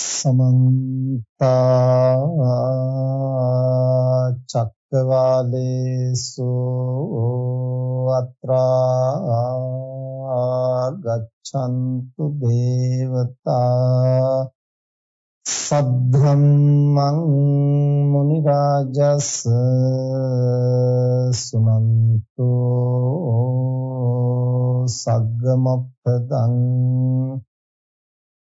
සමන්ත චක්කවාලේසු අත්‍රා ගච්ඡන්තු දේවතා සද්ධම්මං මුනි රාජස් සුමන්තෝ සග්ගමක්ඛදං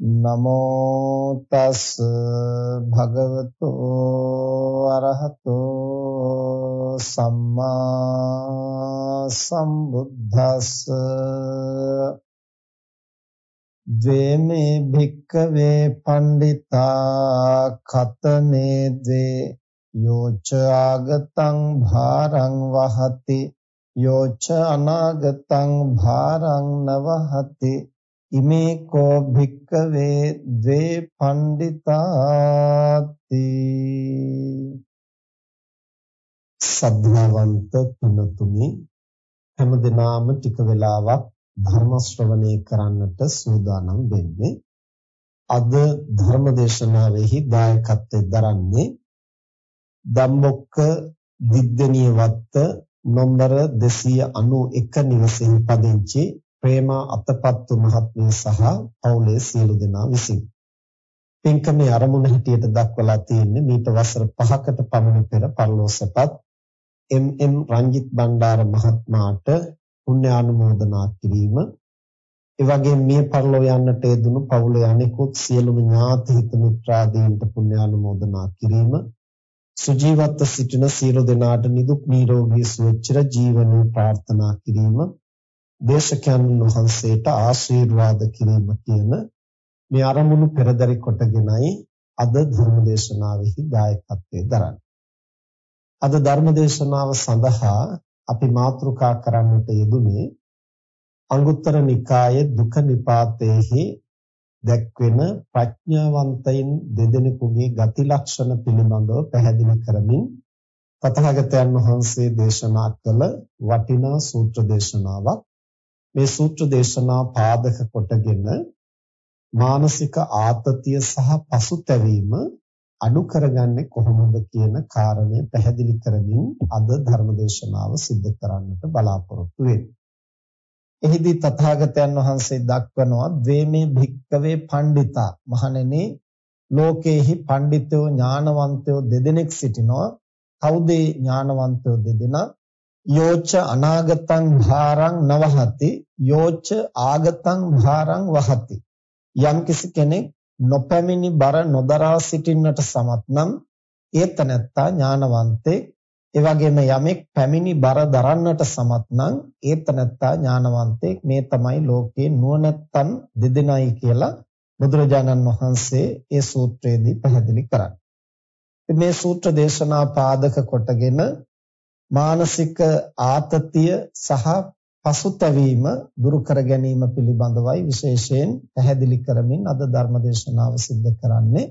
නමෝ තස් භගවතු අරහතෝ සම්මා සම්බුද්දස්ස. ද්වේමේ භික්කවේ පණ්ඩිතා කතමේ ද්වේ යෝච ආගතං භාරං වහති. යෝච අනාගතං භාරං නවහති. ඉමේ කෝ භික්කවේ ද්වේ පණ්ඩිතාති සද්ධාවන්ත පිනතුනි හැමදෙනාම ටික වෙලාවක් ධර්ම ශ්‍රවණය කරන්නට සූදානම් වෙන්නේ. අද ධර්ම දේශනාවෙහි දායකත්වයෙන් දරන්නේ ධම්මොක්ක දිද්දනිය වත්ත නොම්බර 291 නිවසෙහි පදිංචි ප්‍රේමා අතපත්තු මහත්මිය සහ පවුලේ සියලු දෙනා විසින්. පින්කමේ ආරමුණ හැටියට දක්වලා තියෙන්නේ මීට වසර 5කට පමණ පෙර පරලෝසපත් එම්.එම්. රංජිත් බණ්ඩාර මහත්මයාට පුණ්‍යානුමෝදනා කිරීම. ඒ වගේම මිය පරලෝ යන්නට යෙදුණු පවුලේ අනෙකුත් සියලුම ඥාති හිත මිත්‍රාදීන්ට පුණ්‍යානුමෝදනා කිරීම. සුජීවත්ව සිටින සියලු දෙනාට නිදුක් නිරෝගී සුව චිර ජීවනයේ ප්‍රාර්ථනා කිරීම. දේශකයන් වහන්සේට ආශිර්වාද කිරීම කියන මේ අරමුණු පෙරදරි කොටගෙනයි අද ධර්ම දේශනාවෙහි දායකත්වයේ දරන්නේ. අද ධර්ම දේශනාව සඳහා අපි මාතෘකා කරන්නට යෙදුනේ අංගුත්තර නිකායේ දුක නිපාතයේහි දැක්වෙන ප්‍රඥාවන්තයින් දෙදෙනෙකුගේ ගති ලක්ෂණ පිළිබඳව පැහැදිලි කරමින් තථාගතයන් වහන්සේ දේශනා කළ වටිනා සූත්‍ර දේශනාවක් මේ සූත්‍ර දේශනා පාදක කොටගෙන මානසික ආතතිය සහ පසුතැවීම අඩු කරගන්නේ කොහොමද කියන කාරණය පැහැදිලි කරමින් අද ධර්ම දේශනාව සිද්ධ කරන්නට බලාපොරොත්තු වෙන්නේ. එහිදී තථාගතයන් වහන්සේ දක්වනවා ද්වේමේ භික්කවේ පණ්ඩිතා මහණෙනි ලෝකේහි පණ්ඩිතයෝ ඥානවන්තයෝ දෙදෙනෙක් සිටිනවා. කවුද ඥානවන්තයෝ දෙදෙනා? යෝච අනාගතං භාරං නවහති යෝච ආගතං භාරං වහති. යම් කිසි කෙනෙක් නොපැමිණි බර නොදරා සිටින්නට සමත් නම් ඒ තනත්තා ඥානවන්තේ. ඒ වගේම යමෙක් පැමිණි බර දරන්නට සමත් නම් ඒ තනත්තා ඥානවන්තේ. මේ තමයි ලෝකේ නුවණැත්තන් දෙදෙනයි කියලා බුදුරජාණන් වහන්සේ ඒ සූත්‍රයේදී පැහැදිලි කරන්නේ. මේ සූත්‍ර දේශනා පාදක කොටගෙන මානසික ආතතිය සහ පසුතැවීම දුරු කර ගැනීම පිළිබඳවයි විශේෂයෙන් පැහැදිලි කරමින් අද ධර්ම දේශනාව සිද්ධ කරන්නේ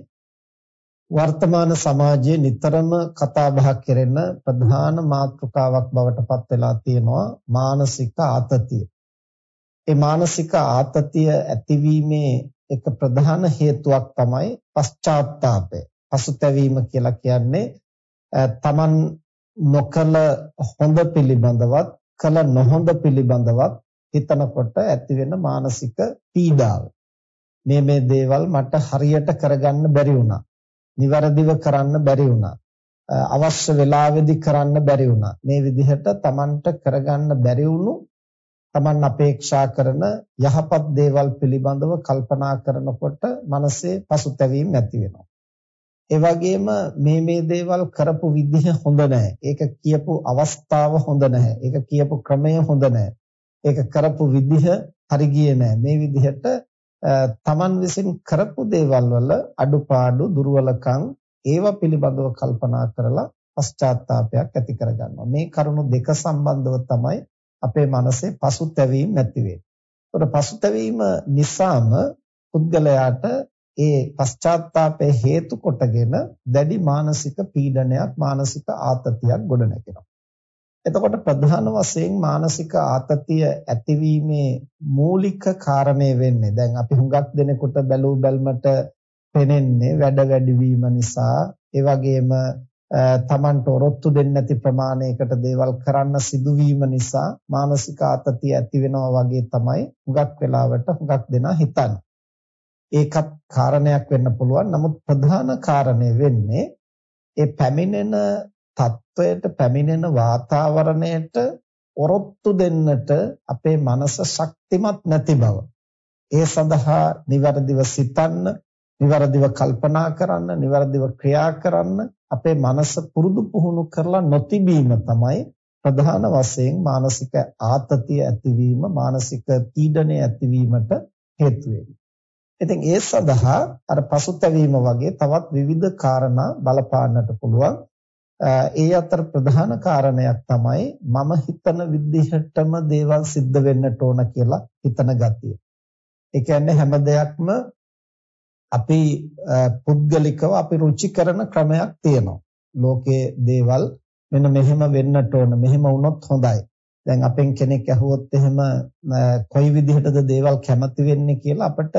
වර්තමාන සමාජයේ නිතරම කතා බහ කෙරෙන ප්‍රධාන මාතෘකාවක් බවට පත් වෙලා තියෙනවා මානසික ආතතිය. ඒ මානසික ආතතිය ඇතිවීමේ එක ප්‍රධාන හේතුවක් තමයි පශ්චාත්තාපය. පසුතැවීම කියලා කියන්නේ තමන් නොකල හොඳ පිළිබඳවත් කල නොහොඳ පිළිබඳවත් හිතනකොට ඇතිවෙන මානසික පීඩාව. මේ මේ දේවල් මට හරියට කරගන්න බැරි වුණා. નિවරදිව කරන්න බැරි වුණා. අවශ්‍ය වෙලාවෙදි කරන්න බැරි වුණා. මේ විදිහට Tamanට කරගන්න බැරි වුණු Taman අපේක්ෂා කරන යහපත් දේවල් පිළිබඳව කල්පනා කරනකොට මනසේ පසුතැවීම ඇති වෙනවා. ඒ වගේම මේ මේ දේවල් කරපු විදිහ හොඳ නැහැ. ඒක කියපු අවස්ථාව හොඳ නැහැ. ඒක කියපු ක්‍රමය හොඳ නැහැ. ඒක කරපු විදිහ හරි ගියේ නැහැ. මේ විදිහට තමන් විසින් කරපු දේවල් වල අඩුපාඩු දුර්වලකම් ඒවා පිළිබඳව කල්පනා කරලා පශ්චාත්තාවපයක් ඇති කරගන්නවා. මේ කරුණු දෙක සම්බන්ධව තමයි අපේ මනසේ පසුතැවීම ඇති වෙන්නේ. ඒකට පසුතැවීම නිසාම පුද්ගලයාට ඒ පශ්චාත්තාපය හේතු කොටගෙන දැඩි මානසික පීඩනයක් මානසික ආතතියක් ගොඩනැගෙනවා. එතකොට ප්‍රධාන වශයෙන් මානසික ආතතිය ඇතිවීමේ මූලික කාරණේ වෙන්නේ දැන් අපි හුඟක් දෙනෙකුට බැලූ බැල්මට පෙනෙන්නේ වැඩ වැඩි වීම නිසා ඒ වගේම තමන්ට ඔරොත්තු දෙන්නේ නැති ප්‍රමාණයකට දේවල් කරන්න සිදුවීම නිසා මානසික ආතතිය ඇති වෙනවා වගේ තමයි හුඟක් වෙලාවට හුඟක් දෙනා හිතන්නේ. ඒකත් කාරණයක් වෙන්න පුළුවන්. නමුත් ප්‍රධාන කාරණේ වෙන්නේ ඒ පැමිණෙන තත්වයට පැමිණෙන වාතාවරණයට ඔරොත්තු දෙන්නට අපේ මනස ශක්තිමත් නැති බව. ඒ සඳහා નિවරදිව සිතන්න, નિවරදිව කල්පනා කරන්න, નિවරදිව ක්‍රියා කරන්න අපේ මනස පුරුදු පුහුණු කරලා නොතිබීම තමයි ප්‍රධාන වශයෙන් මානසික ආතතිය ඇතිවීම, මානසික පීඩනය ඇතිවීමට හේතු වෙන්නේ. ඉතින් ඒ සඳහා අර පසුතැවීම වගේ තවත් විවිධ කාරණා බලපාන්නට පුළුවන්. ඒ අතර ප්‍රධාන කාරණයක් තමයි මම හිතන විදිහටම දේවල් සිද්ධ වෙන්නට ඕන කියලා හිතන ගතිය. ඒ කියන්නේ හැම දෙයක්ම අපි පුද්ගලිකව අපි රුචි කරන ක්‍රමයක් තියෙනවා. ලෝකයේ දේවල් මෙන්න මෙහෙම වෙන්නට ඕන මෙහෙම වුණොත් හොඳයි. දැන් අපෙන් කෙනෙක් ඇහුවොත් එහෙම කොයි විදිහටද දේවල් කැමති වෙන්නේ කියලා අපිට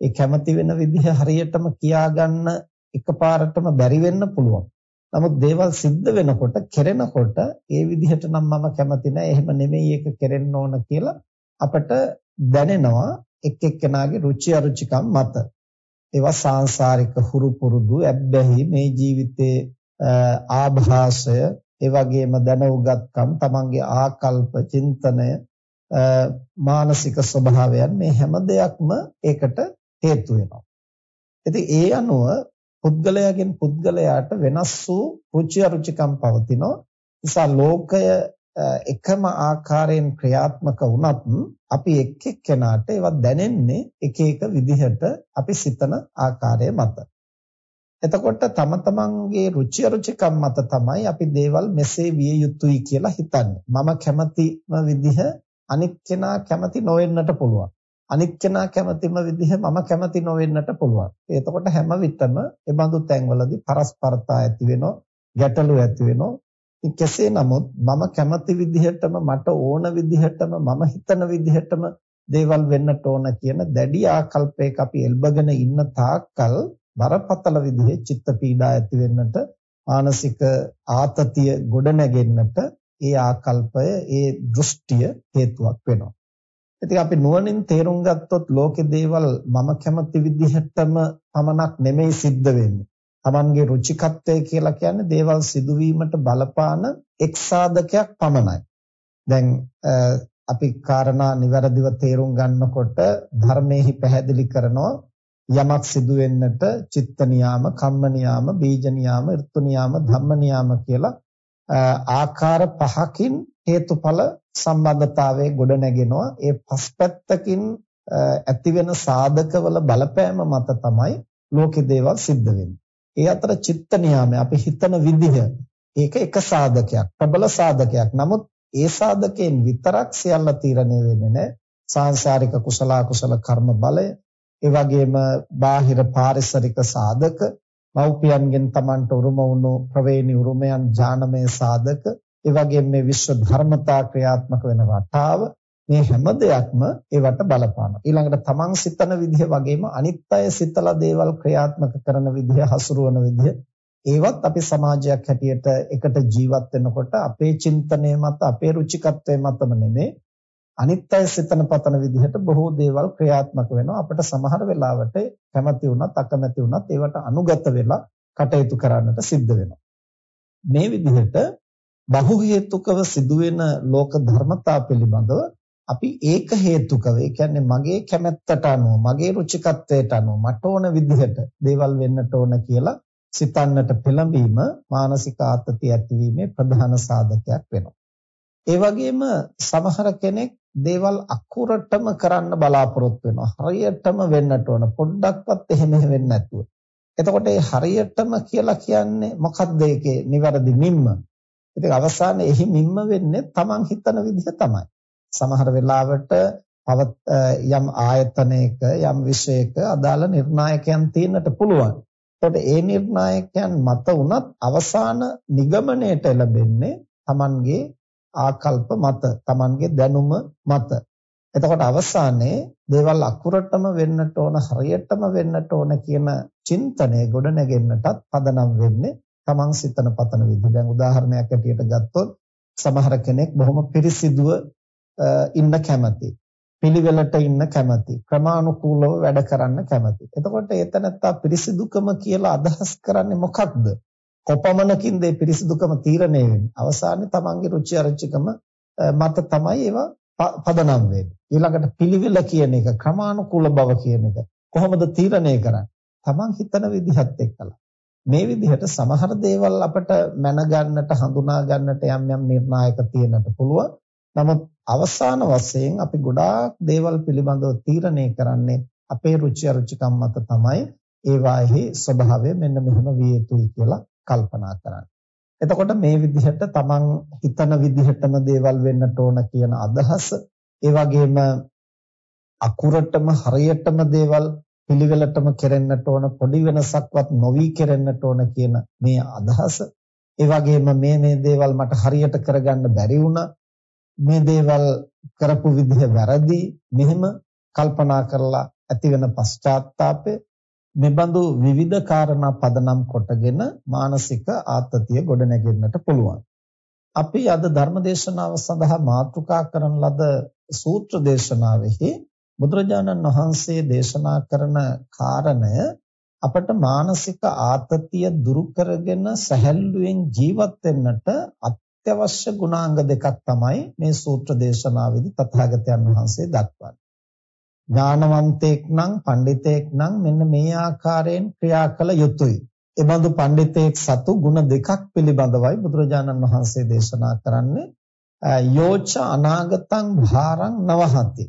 ඒ කැමති වෙන විදිහ හරියටම කියාගන්න එකපාරටම බැරි වෙන්න පුළුවන්. නමුත් දේවල් සිද්ධ වෙනකොට කෙරෙනකොට ඒ විදිහට නම් මම කැමති නැහැ. එහෙම නෙමෙයි ඒක කෙරෙන්න ඕන කියලා අපට දැනෙනවා එක් එක්කෙනාගේ රුචි අරුචිකම් මත. ඒවා සාංශාරික හුරු පුරුදු ඇබ්බැහි මේ ජීවිතයේ ආභාසය ඒ වගේම දැනුගත්කම් තමන්ගේ ආකල්ප චින්තනය මානසික ස්වභාවයන් මේ හැම දෙයක්ම ඒකට හේතු වෙනවා. ඉතින් ඒ අනුව පුද්ගලයාගෙන් පුද්ගලයාට වෙනස් වූ රුචි අරුචිකම් පවතිනවා. නිසා ලෝකය එකම ආකාරයෙන් ක්‍රියාත්මක වුණත් අපි එක් එක්කෙනාට ඒවා දැනෙන්නේ එක එක විදිහට අපි සිතන ආකාරය මත. එතකොට තම තමන්ගේ රුචි අරුචිකම් මත තමයි අපි දේවල් මෙසේ විය යුතුයි කියලා හිතන්නේ. මම කැමතිම විදිහ අනිත් කෙනා කැමති නොවෙන්නට පුළුවන්. අනිත් කෙනා කැමතිම විදිහ මම කැමති නොවෙන්නට පුළුවන්. එතකොට හැම විටම ඒ බඳු තැන්වලදී පරස්පරතා ඇති වෙනවා, ගැටලු ඇති වෙනවා. කෙසේ නමුත් මම කැමති විදිහටම මට ඕන විදිහටම මම හිතන විදිහටම දේවල් වෙන්නට ඕන කියන දැඩි ආකල්පයක අපි එල්බගෙන ඉන්න තාක්කල් බරපතල විදිහේ චිත්ත පීඩා ඇති වෙන්නට මානසික ආතතිය ගොඩ නැගෙන්නට ඒ ආකල්පය ඒ දෘෂ්ටිය හේතුවක් වෙනවා ඉතින් අපි නුවණින් තේරුම් ගත්තොත් ලෝකේ දේවල් මම කැමති විදිහටම පමණක් නෙමෙයි සිද්ධ වෙන්නේ. Tamanගේ රුචිකත්වය කියලා කියන්නේ දේවල් සිදුවීමට බලපාන එක් සාධකයක් පමණයි. දැන් අපි කාරණා નિවරදිව තේරුම් ගන්නකොට ධර්මයේහි පැහැදිලි කරනවා යමක් සිදු වෙන්නට චිත්ත නියාම, කම්ම නියාම, බීජ නියාම, ඍතු නියාම, ධම්ම නියාම කියලා ආකාර පහකින් හේතුඵල සම්බන්ධතාවයේ ගොඩ නැගෙනවා ඒ පස්පැත්තකින් ඇතිවෙන සාධකවල බලපෑම මත තමයි ලෝකේ දේවල් සිද්ධ වෙන්නේ. ඒ අතර චිත්ත නියාමය අපි හිතන විදිහ ඒක එක සාධකයක් ප්‍රබල සාධකයක්. නමුත් ඒ සාධකයෙන් විතරක් සියල්ල තීරණය වෙන්නේ නැහැ. සාංශාරික කුසල කුසල කර්ම බලය, ඒ වගේම බාහිර පාරිසරික සාධක, මෞපියන්ගෙන් Tamanට උරුම වුණු ප්‍රවේණි උරුමයන් ඥානමය සාධක ඒ වගේම මේ විශ්ව ධර්මතා ක්‍රියාත්මක වෙන රටාව මේ හැම දෙයක්ම ඒවට බලපානවා. ඊළඟට තමන් සිතන විදිහ වගේම අනිත් අය සිතලා දේවල් ක්‍රියාත්මක කරන විදිහ, හසුරුවන විදිහ ඒවත් අපි සමාජයක් හැටියට එකට ජීවත් වෙනකොට අපේ චින්තනය මත, අපේ රුචිකත්වයේ මතම නෙමෙයි අනිත් අය සිතන පතන විදිහට බොහෝ දේවල් ක්‍රියාත්මක වෙනවා. අපිට සමහර වෙලාවට කැමති වුණත් අකමැති වුණත් ඒවට අනුගත වෙලා කටයුතු කරන්නට සිද්ධ වෙනවා. මේ විදිහට බහු හේතුකව සිදුවෙන ලෝක ධර්මතා පිළිබඳව අපි ඒක හේතුකව ඒ කියන්නේ මගේ කැමැත්තට අනුව මගේ රුචිකත්වයට අනුව මට ඕන විදිහට දේවල් වෙන්නට ඕන කියලා සිතන්නට පෙළඹීම මානසික ආතතිය ඇතිවීමේ ප්‍රධාන සාධකයක් වෙනවා. ඒ වගේම සමහර කෙනෙක් දේවල් අකුරටම කරන්න බලාපොරොත්තු වෙනවා. හරියටම වෙන්නට ඕන. පොඩ්ඩක්වත් එහෙම වෙන්නේ නැතුව. එතකොට මේ හරියටම කියලා කියන්නේ මොකක්ද ඒකේ නිවැරදි මිම්ම? ඉතින් අවසානයේ එහි මිම්ම වෙන්නේ Taman හිතන විදිහ තමයි. සමහර වෙලාවට යම් ආයතනයක යම් විෂයක අදාළ නිර්ණායකයන් තියෙන්නට පුළුවන්. එතකොට ඒ නිර්ණායකයන් මත උනත් අවසාන නිගමනයට ලැබෙන්නේ Tamanගේ ආකල්ප මත, Tamanගේ දැනුම මත. එතකොට අවසානයේ දේවල් අකුරටම වෙන්නට ඕන, හරියටම වෙන්නට ඕන කියන චින්තනය ගොඩ නැගෙන්නටත් පදනම් වෙන්නේ Taman සිතන පතන විදිහ. දැන් උදාහරණයක් ඇටියට ගත්තොත් සමහර කෙනෙක් බොහොම පිරිසිදුව ඉන්න කැමති. පිළිවෙලට ඉන්න කැමති. ක්‍රමානුකූලව වැඩ කරන්න කැමති. එතකොට ඒතනත්තා පිරිසිදුකම කියලා අදහස් කරන්නේ මොකක්ද? කොපමණකින්ද මේ පිරිසිදුකම තීරණය වෙන්නේ? අවසානයේ තමන්ගේ රුචි අරුචිකම මත තමයි ඒවා පදනම් වෙන්නේ. ඊළඟට පිළිවෙල කියන එක, ක්‍රමානුකූල බව කියන එක කොහොමද තීරණය කරන්නේ? තමන් හිතන විදිහත් එක්කලා. මේ විදිහට සමහර දේවල් අපට මැනගන්නට, හඳුනා ගන්නට යම් යම් නිර්ණායක තියෙන්නට පුළුවන්. නමුත් අවසාන වශයෙන් අපි ගොඩාක් දේවල් පිළිබඳව තීරණය කරන්නේ අපේ රුචි අරුචිකම් මත තමයි ඒවාෙහි ස්වභාවය මෙන්න මෙහෙම විය යුතුයි කියලා කල්පනා කරන්නේ. එතකොට මේ විදිහට තමන් හිතන විදිහටම දේවල් වෙන්නට ඕන කියන අදහස ඒ වගේම අකුරටම හරියටම දේවල් පිළිවෙලටම කෙරෙන්නට ඕන පොඩි වෙනසක්වත් නොවි කෙරෙන්නට ඕන කියන මේ අදහස ඒ වගේම මේ මේ දේවල් මට හරියට කරගන්න බැරි වුණා මේ දේවල් කරපු විදිහ වැරදි මෙහෙම කල්පනා කරලා ඇතිවෙන පශ්චාත්තාපය මෙබඳු විවිධ කාරණා පදනම් කොටගෙන මානසික ආතතිය ගොඩනැගෙන්නට පුළුවන්. අපි අද ධර්මදේශනාව සඳහා මාතෘකා කරන ලද සූත්‍ර දේශනාවෙහි බුදුරජාණන් වහන්සේ දේශනා කරන කාරණය අපට මානසික ආතතිය දුරු කරගෙන සැහැල්ලුවෙන් ජීවත් වෙන්නට අත්‍යවශ්‍ය ගුණාංග දෙකක් තමයි මේ සූත්‍ර දේශනාවේදී තථාගතයන් වහන්සේ දක්වන්නේ. ඥානවන්තයෙක් නම් පඬිතෙක් නම් මෙන්න මේ ආකාරයෙන් ක්‍රියා කළ යුතුයි. ඒ බඳු පඬිතෙක් සතු ගුණ දෙකක් පිළිබඳවයි බුදුරජාණන් වහන්සේ දේශනා කරන්නේ. යෝච අනාගතං භාරං නවහති.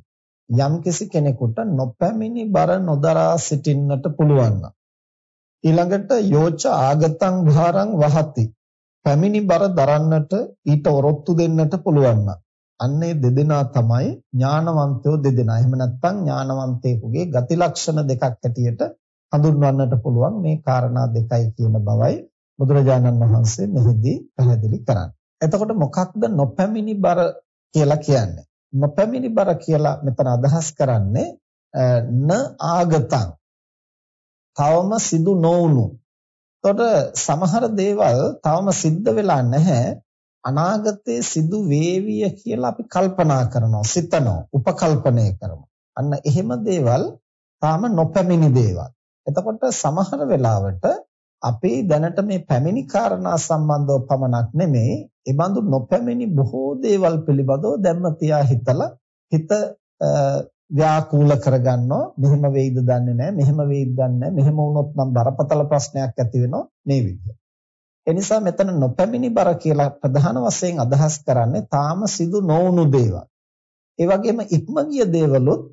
යම්කිසි කෙනෙකුට නොපැමිණි බර නොදරා සිටින්නට පුළුවන් ඊළඟට යෝච ආගතං භාරං වහති. පැමිණි බර දරන්නට ඊට ඔරොත්තු දෙන්නට පුළුවන් අන්නේ දෙදෙනා තමයි ඥානවන්තයෝ දෙදෙනා. එහෙම නැත්නම් ඥානවන්තයෙකුගේ ගති ලක්ෂණ දෙකක් ඇටියට හඳුන්වන්නට පුළුවන් මේ කාරණා දෙකයි කියන බවයි බුදුරජාණන් වහන්සේ මෙහිදී පැහැදිලි කරන්නේ. එතකොට මොකක්ද නොපැමිණි බර කියලා කියන්නේ? නොපැමිණි බර කියලා මෙතන අදහස් කරන්නේ න ආගතං. තවම සිදු නොවුණු. එතකොට සමහර දේවල් තවම සිද්ධ වෙලා නැහැ. අනාගතයේ සිදු වේවිය කියලා අපි කල්පනා කරනවා සිතනවා උපකල්පනය කරනවා අන්න එහෙම දේවල් තාම නොපැමිණි දේවල් එතකොට සමහර වෙලාවට අපි දැනට මේ පැමිණි කාරණා සම්බන්ධව පමණක් නෙමෙයි ඒ බඳු නොපැමිණි බොහෝ දේවල් පිළිබඳව දැම්ම තියා හිතලා හිත ව්‍යාකූල කරගන්නවා. මෙහෙම වෙයිද දන්නේ නැහැ මෙහෙම වෙයිද දන්නේ නැහැ. මෙහෙම වුණොත් නම් බරපතල ප්‍රශ්නයක් ඇති වෙනවා මේ විදිහට එනිසා මෙතන නොපැමිණි බර කියලා ප්‍රධාන වශයෙන් අදහස් කරන්නේ තාම සිදු නොවුණු දේවල්. ඒ වගේම ඉක්ම ගිය දේවලුත්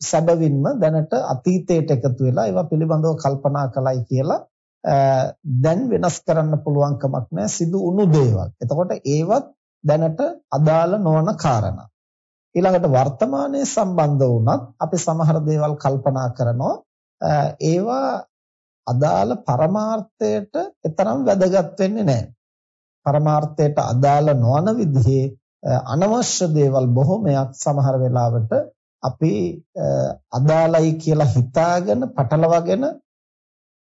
සැබවින්ම දැනට අතීතයට එකතු වෙලා ඒවා පිළිබඳව කල්පනා කළයි කියලා දැන් වෙනස් කරන්න පුළුවන් කමක් නැහැ සිදු වුණු දේවල්. එතකොට ඒවත් දැනට අදාළ නොවන කාරණා. ඊළඟට වර්තමානයේ සම්බන්ධ වුණත් අපි සමහර දේවල් කල්පනා කරනවා ඒවා අදාළ පරමාර්ථයට එතරම් වැදගත් වෙන්නේ නැහැ. පරමාර්ථයට අදාළ නොවන විදිහේ අනවශ්‍ය දේවල් බොහොමයක් සමහර වෙලාවට අපි අදාළයි කියලා හිතාගෙන පටලවාගෙන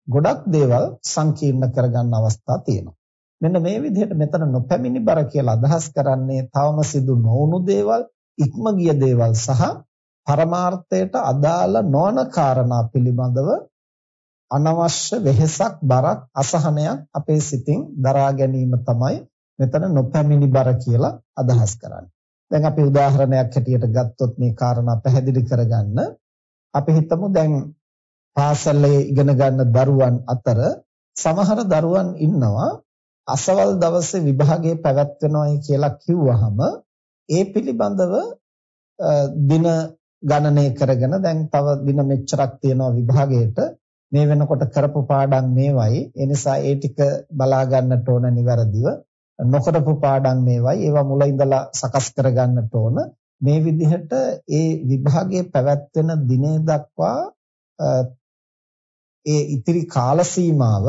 ගොඩක් දේවල් සංකීර්ණ කරගන්න අවස්ථා තියෙනවා. මෙන්න මේ විදිහට මෙතන නොපැමිණි බර කියලා අදහස් කරන්නේ තවම සිදු නොවුණු දේවල්, ඉක්ම ගිය දේවල් සහ පරමාර්ථයට අදාළ නොවන කාරණා පිළිබඳව අනවශ්‍ය වෙහෙසක් බරක් අසහනයක් අපේ සිතින් දරා ගැනීම තමයි මෙතන නොපැමිණි බර කියලා අදහස් කරන්නේ. දැන් අපි උදාහරණයක් හැටියට ගත්තොත් මේ කාරණා පැහැදිලි කරගන්න අපි හිතමු දැන් පාසලේ ඉගෙන ගන්න දරුවන් අතර සමහර දරුවන් ඉන්නවා අසවල් දවසේ විභාගයේ පැවැත්වෙනවායි කියලා කිව්වහම ඒ පිළිබඳව දින ගණනය කරගෙන දැන් තව දින මෙච්චරක් තියෙනවා විභාගයට. මේ වෙනකොට කරපු පාඩම් මේවයි. ඒ නිසා ඒ ටික බලා ගන්නට ඕන નિවරදිව නොකරපු පාඩම් මේවයි. ඒවා මුල ඉඳලා සකස් කර ගන්නට ඕන. මේ විදිහට ඒ විභාගයේ පැවැත්වෙන දිනේ දක්වා ඒ ඉතිරි කාල සීමාව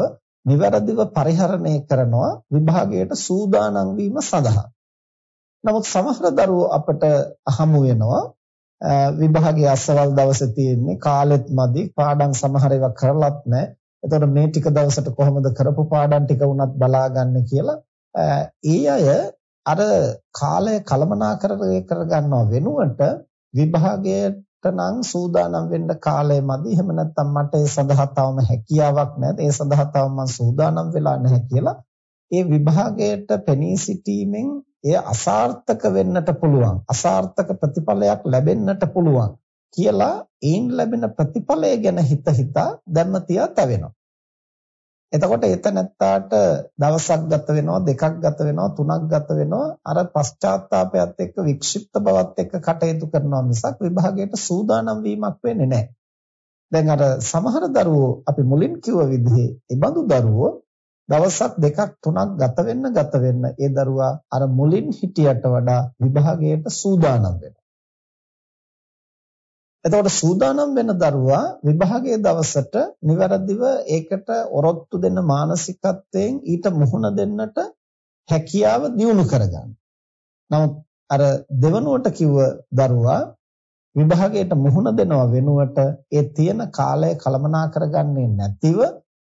નિවරදිව පරිහරණය කරනවා විභාගයට සූදානම් වීම සඳහා. නමුත් සමහර දරුවෝ අපට හමු වෙනවා විභාගයේ අසවල් දවසේ තියෙන්නේ කාලෙත් මදි පාඩම් සමහර ඒවා කරලත් නැහැ. එතකොට මේ ටික දවසට කොහොමද කරපු පාඩම් ටික වුණත් බලාගන්න කියලා ඒ අය අර කාලය කළමනාකරණය කරගන්නව වෙනුවට විභාගයට නම් සූදානම් වෙන්න කාලය මදි. එහෙම නැත්නම් මට ඒ සඳහා තවම හැකියාවක් නැහැ. ඒ සඳහා තවම මම සූදානම් වෙලා නැහැ කියලා ඒ විභාගයට පෙනී සිටීමෙන් එය අසාර්ථක වෙන්නට පුළුවන්. අසාර්ථක ප්‍රතිඵලයක් ලැබෙන්නට පුළුවන් කියලා ඒන් ලැබෙන ප්‍රතිඵලය ගැන හිත හිතා දැම්මතියා තවෙනවා. එතකොට එතනත්තාට දවසක් ගත වෙනවා දෙකක් ගත වෙනවා තුනක් ගත වෙනවා අර පශ්චාත්තාවපයත් එක්ක වික්ෂිප්ත බවත් එක්ක කටයුතු කරනවා මිසක් විභාගයට සූදානම් වීමක් වෙන්නේ නැහැ. දැන් අර සමහර දරුවෝ අපි මුලින් කිව්ව විදිහේ ඒ බඳු දරුවෝ දවසක් දෙකක් තුනක් ගත වෙන්න ගත වෙන්න ඒ දරුවා අර මුලින් හිටියට වඩා විභාගයට සූදානම් වෙනවා. එතකොට සූදානම් වෙන දරුවා විභාගයේ දවසට નિවරදිව ඒකට ඔරොත්තු දෙන්න මානසිකත්වයෙන් ඊට මුහුණ දෙන්නට හැකියාව දියුණු කරගන්න. නමුත් අර දෙවනුවට කිව්ව දරුවා විභාගයට මුහුණ දෙනව වෙනුවට ඒ තියෙන කාලය කළමනා කරගන්නේ නැතිව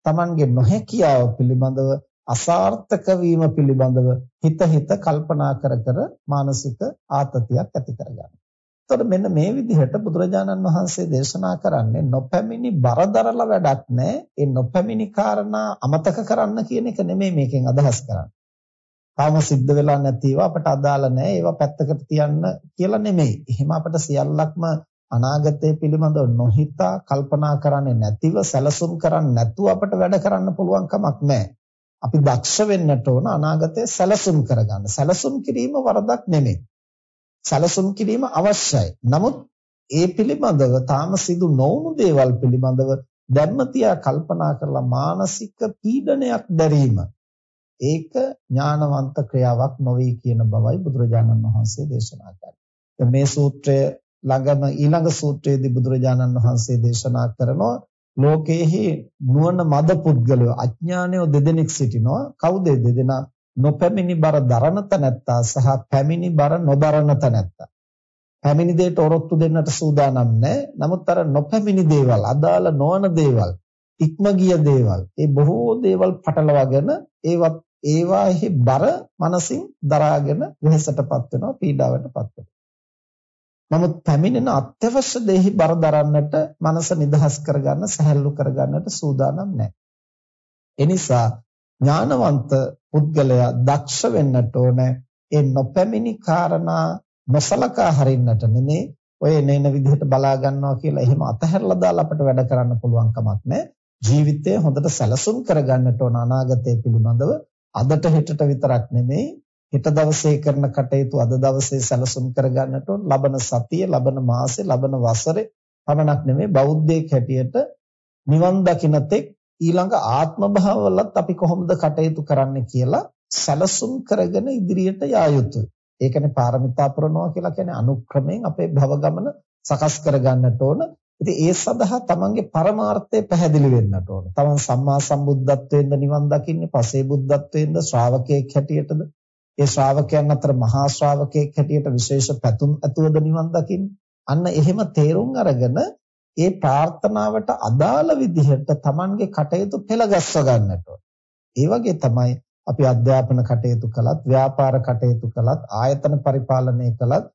Tamange නොහැකියාව පිළිබඳව අසාර්ථක වීම පිළිබඳව හිත හිත කල්පනා කර කර මානසික ආතතියක් ඇති කරගන්නවා. එතකොට මෙන්න මේ විදිහට බුදුරජාණන් වහන්සේ දේශනා කරන්නේ නොපැමිණි බරදරල වැඩක් නැහැ. ඒ නොපැමිණි කාරණා අමතක කරන්න කියන එක නෙමෙයි මේකෙන් අදහස් කරන්නේ. තාම සිද්ධ වෙලා නැතිව අපට අදාළ නැහැ. ඒවා පැත්තකට තියන්න කියලා නෙමෙයි. එහෙම අපට සියල්ලක්ම අනාගතය පිළිබඳව නොහිතා කල්පනා කරන්නේ නැතිව සැලසුම් කරන්නේ නැතුව අපට වැඩ කරන්න පුළුවන් කමක් නැහැ. අපි දක්ෂ වෙන්නට ඕන අනාගතය සැලසුම් කරගන්න. සැලසුම් කිරීම වරදක් නෙමෙයි. සැලසුම් කිරීම අවශ්‍යයි. නමුත් ඒ පිළිබඳව තාම සිදු නොවුණු දේවල් පිළිබඳව දැම්ම තියා කල්පනා කරලා මානසික පීඩනයක් දැරීම ඒක ඥානවන්ත ක්‍රියාවක් නොවේ කියන බවයි බුදුරජාණන් වහන්සේ දේශනා කරන්නේ. මේ සූත්‍රය ළඟම ඊළඟ සූත්‍රයේදී බුදුරජාණන් වහන්සේ දේශනා කරනවා ලෝකයේහි නුවණ මද පුද්ගලයෝ අඥානයෝ දෙදෙනෙක් සිටිනවා. කවුද දෙදෙනා? නොපැමිණි බර දරන තැනැත්තා සහ පැමිණි බර නොදරන තැනැත්තා. පැමිණි දෙයට ඔරොත්තු දෙන්නට සූදානම් නැහැ. නමුත් අර නොපැමිණි දේවල්, අදාළ නොවන දේවල්, ඉක්ම ගිය දේවල්, ඒ බොහෝ දේවල් පටලවාගෙන ඒවත් ඒවාෙහි බර මනසින් දරාගෙන වෙහෙසටපත් වෙනවා, පීඩාවටපත් වෙනවා. නමුත් පැමිණෙන අත්‍යවශ්‍ය දෙහි බර දරන්නට මනස නිදහස් කරගන්න, සැහැල්ලු කරගන්නට සූදානම් නැහැ. එනිසා ඥානවන්ත පුද්ගලයා දක්ෂ වෙන්නට ඕනේ. ඒ නොපැමිණි කාරණා නොසලකා හරින්නට නෙමෙයි ඔය නේන විදිහට බලා ගන්නවා කියලා එහෙම අතහැරලා දාලා අපිට වැඩ කරන්න පුළුවන් කමක් නැහැ. ජීවිතය හොඳට සැලසුම් කරගන්නට ඕන අනාගතය පිළිබඳව අදට හෙටට විතරක් නෙමෙයි හෙට දවසේ කරන කටයුතු අද දවසේ සැලසුම් කරගන්නට ඕන. ලබන සතිය ලබන මාසේ ලබන වසරේ පමණක් නෙමෙයි බෞද්ධයෙක් හැටියට නිවන් දකින්න තෙක් ඊළඟ ආත්ම භාවවලත් අපි කොහොමද කටයුතු කරන්න කියලා සැලසුම් කරගෙන ඉදිරියට යා යුතුයි. ඒකනේ පාරමිතා පුරනවා කියලා කියන්නේ අනුක්‍රමයෙන් අපේ භව ගමන සකස් කරගන්නට ඕන. ඉතින් ඒ සඳහා තමන්ගේ පරමාර්ථය පැහැදිලි වෙන්නට ඕන. තමන් සම්මා සම්බුද්ධත්වයෙන්ද නිවන් දකින්නේ, පසේ බුද්ධත්වයෙන්ද ශ්‍රාවකයෙක් හැටියටද? ඒ ශ්‍රාවකයන් අතර මහා ශ්‍රාවකයෙක් හැටියට විශේෂ පැතුම් ඇතුවද නිවන් දකින්නේ? අන්න එහෙම තේරුම් අරගෙන ඒ ප්‍රාර්ථනාවට අදාළ විදිහට Tamanගේ කටයුතු පෙළගස්ව ගන්නට ඒ වගේ තමයි අපි අධ්‍යාපන කටයුතු කළත්, ව්‍යාපාර කටයුතු කළත්, ආයතන පරිපාලනය කළත්,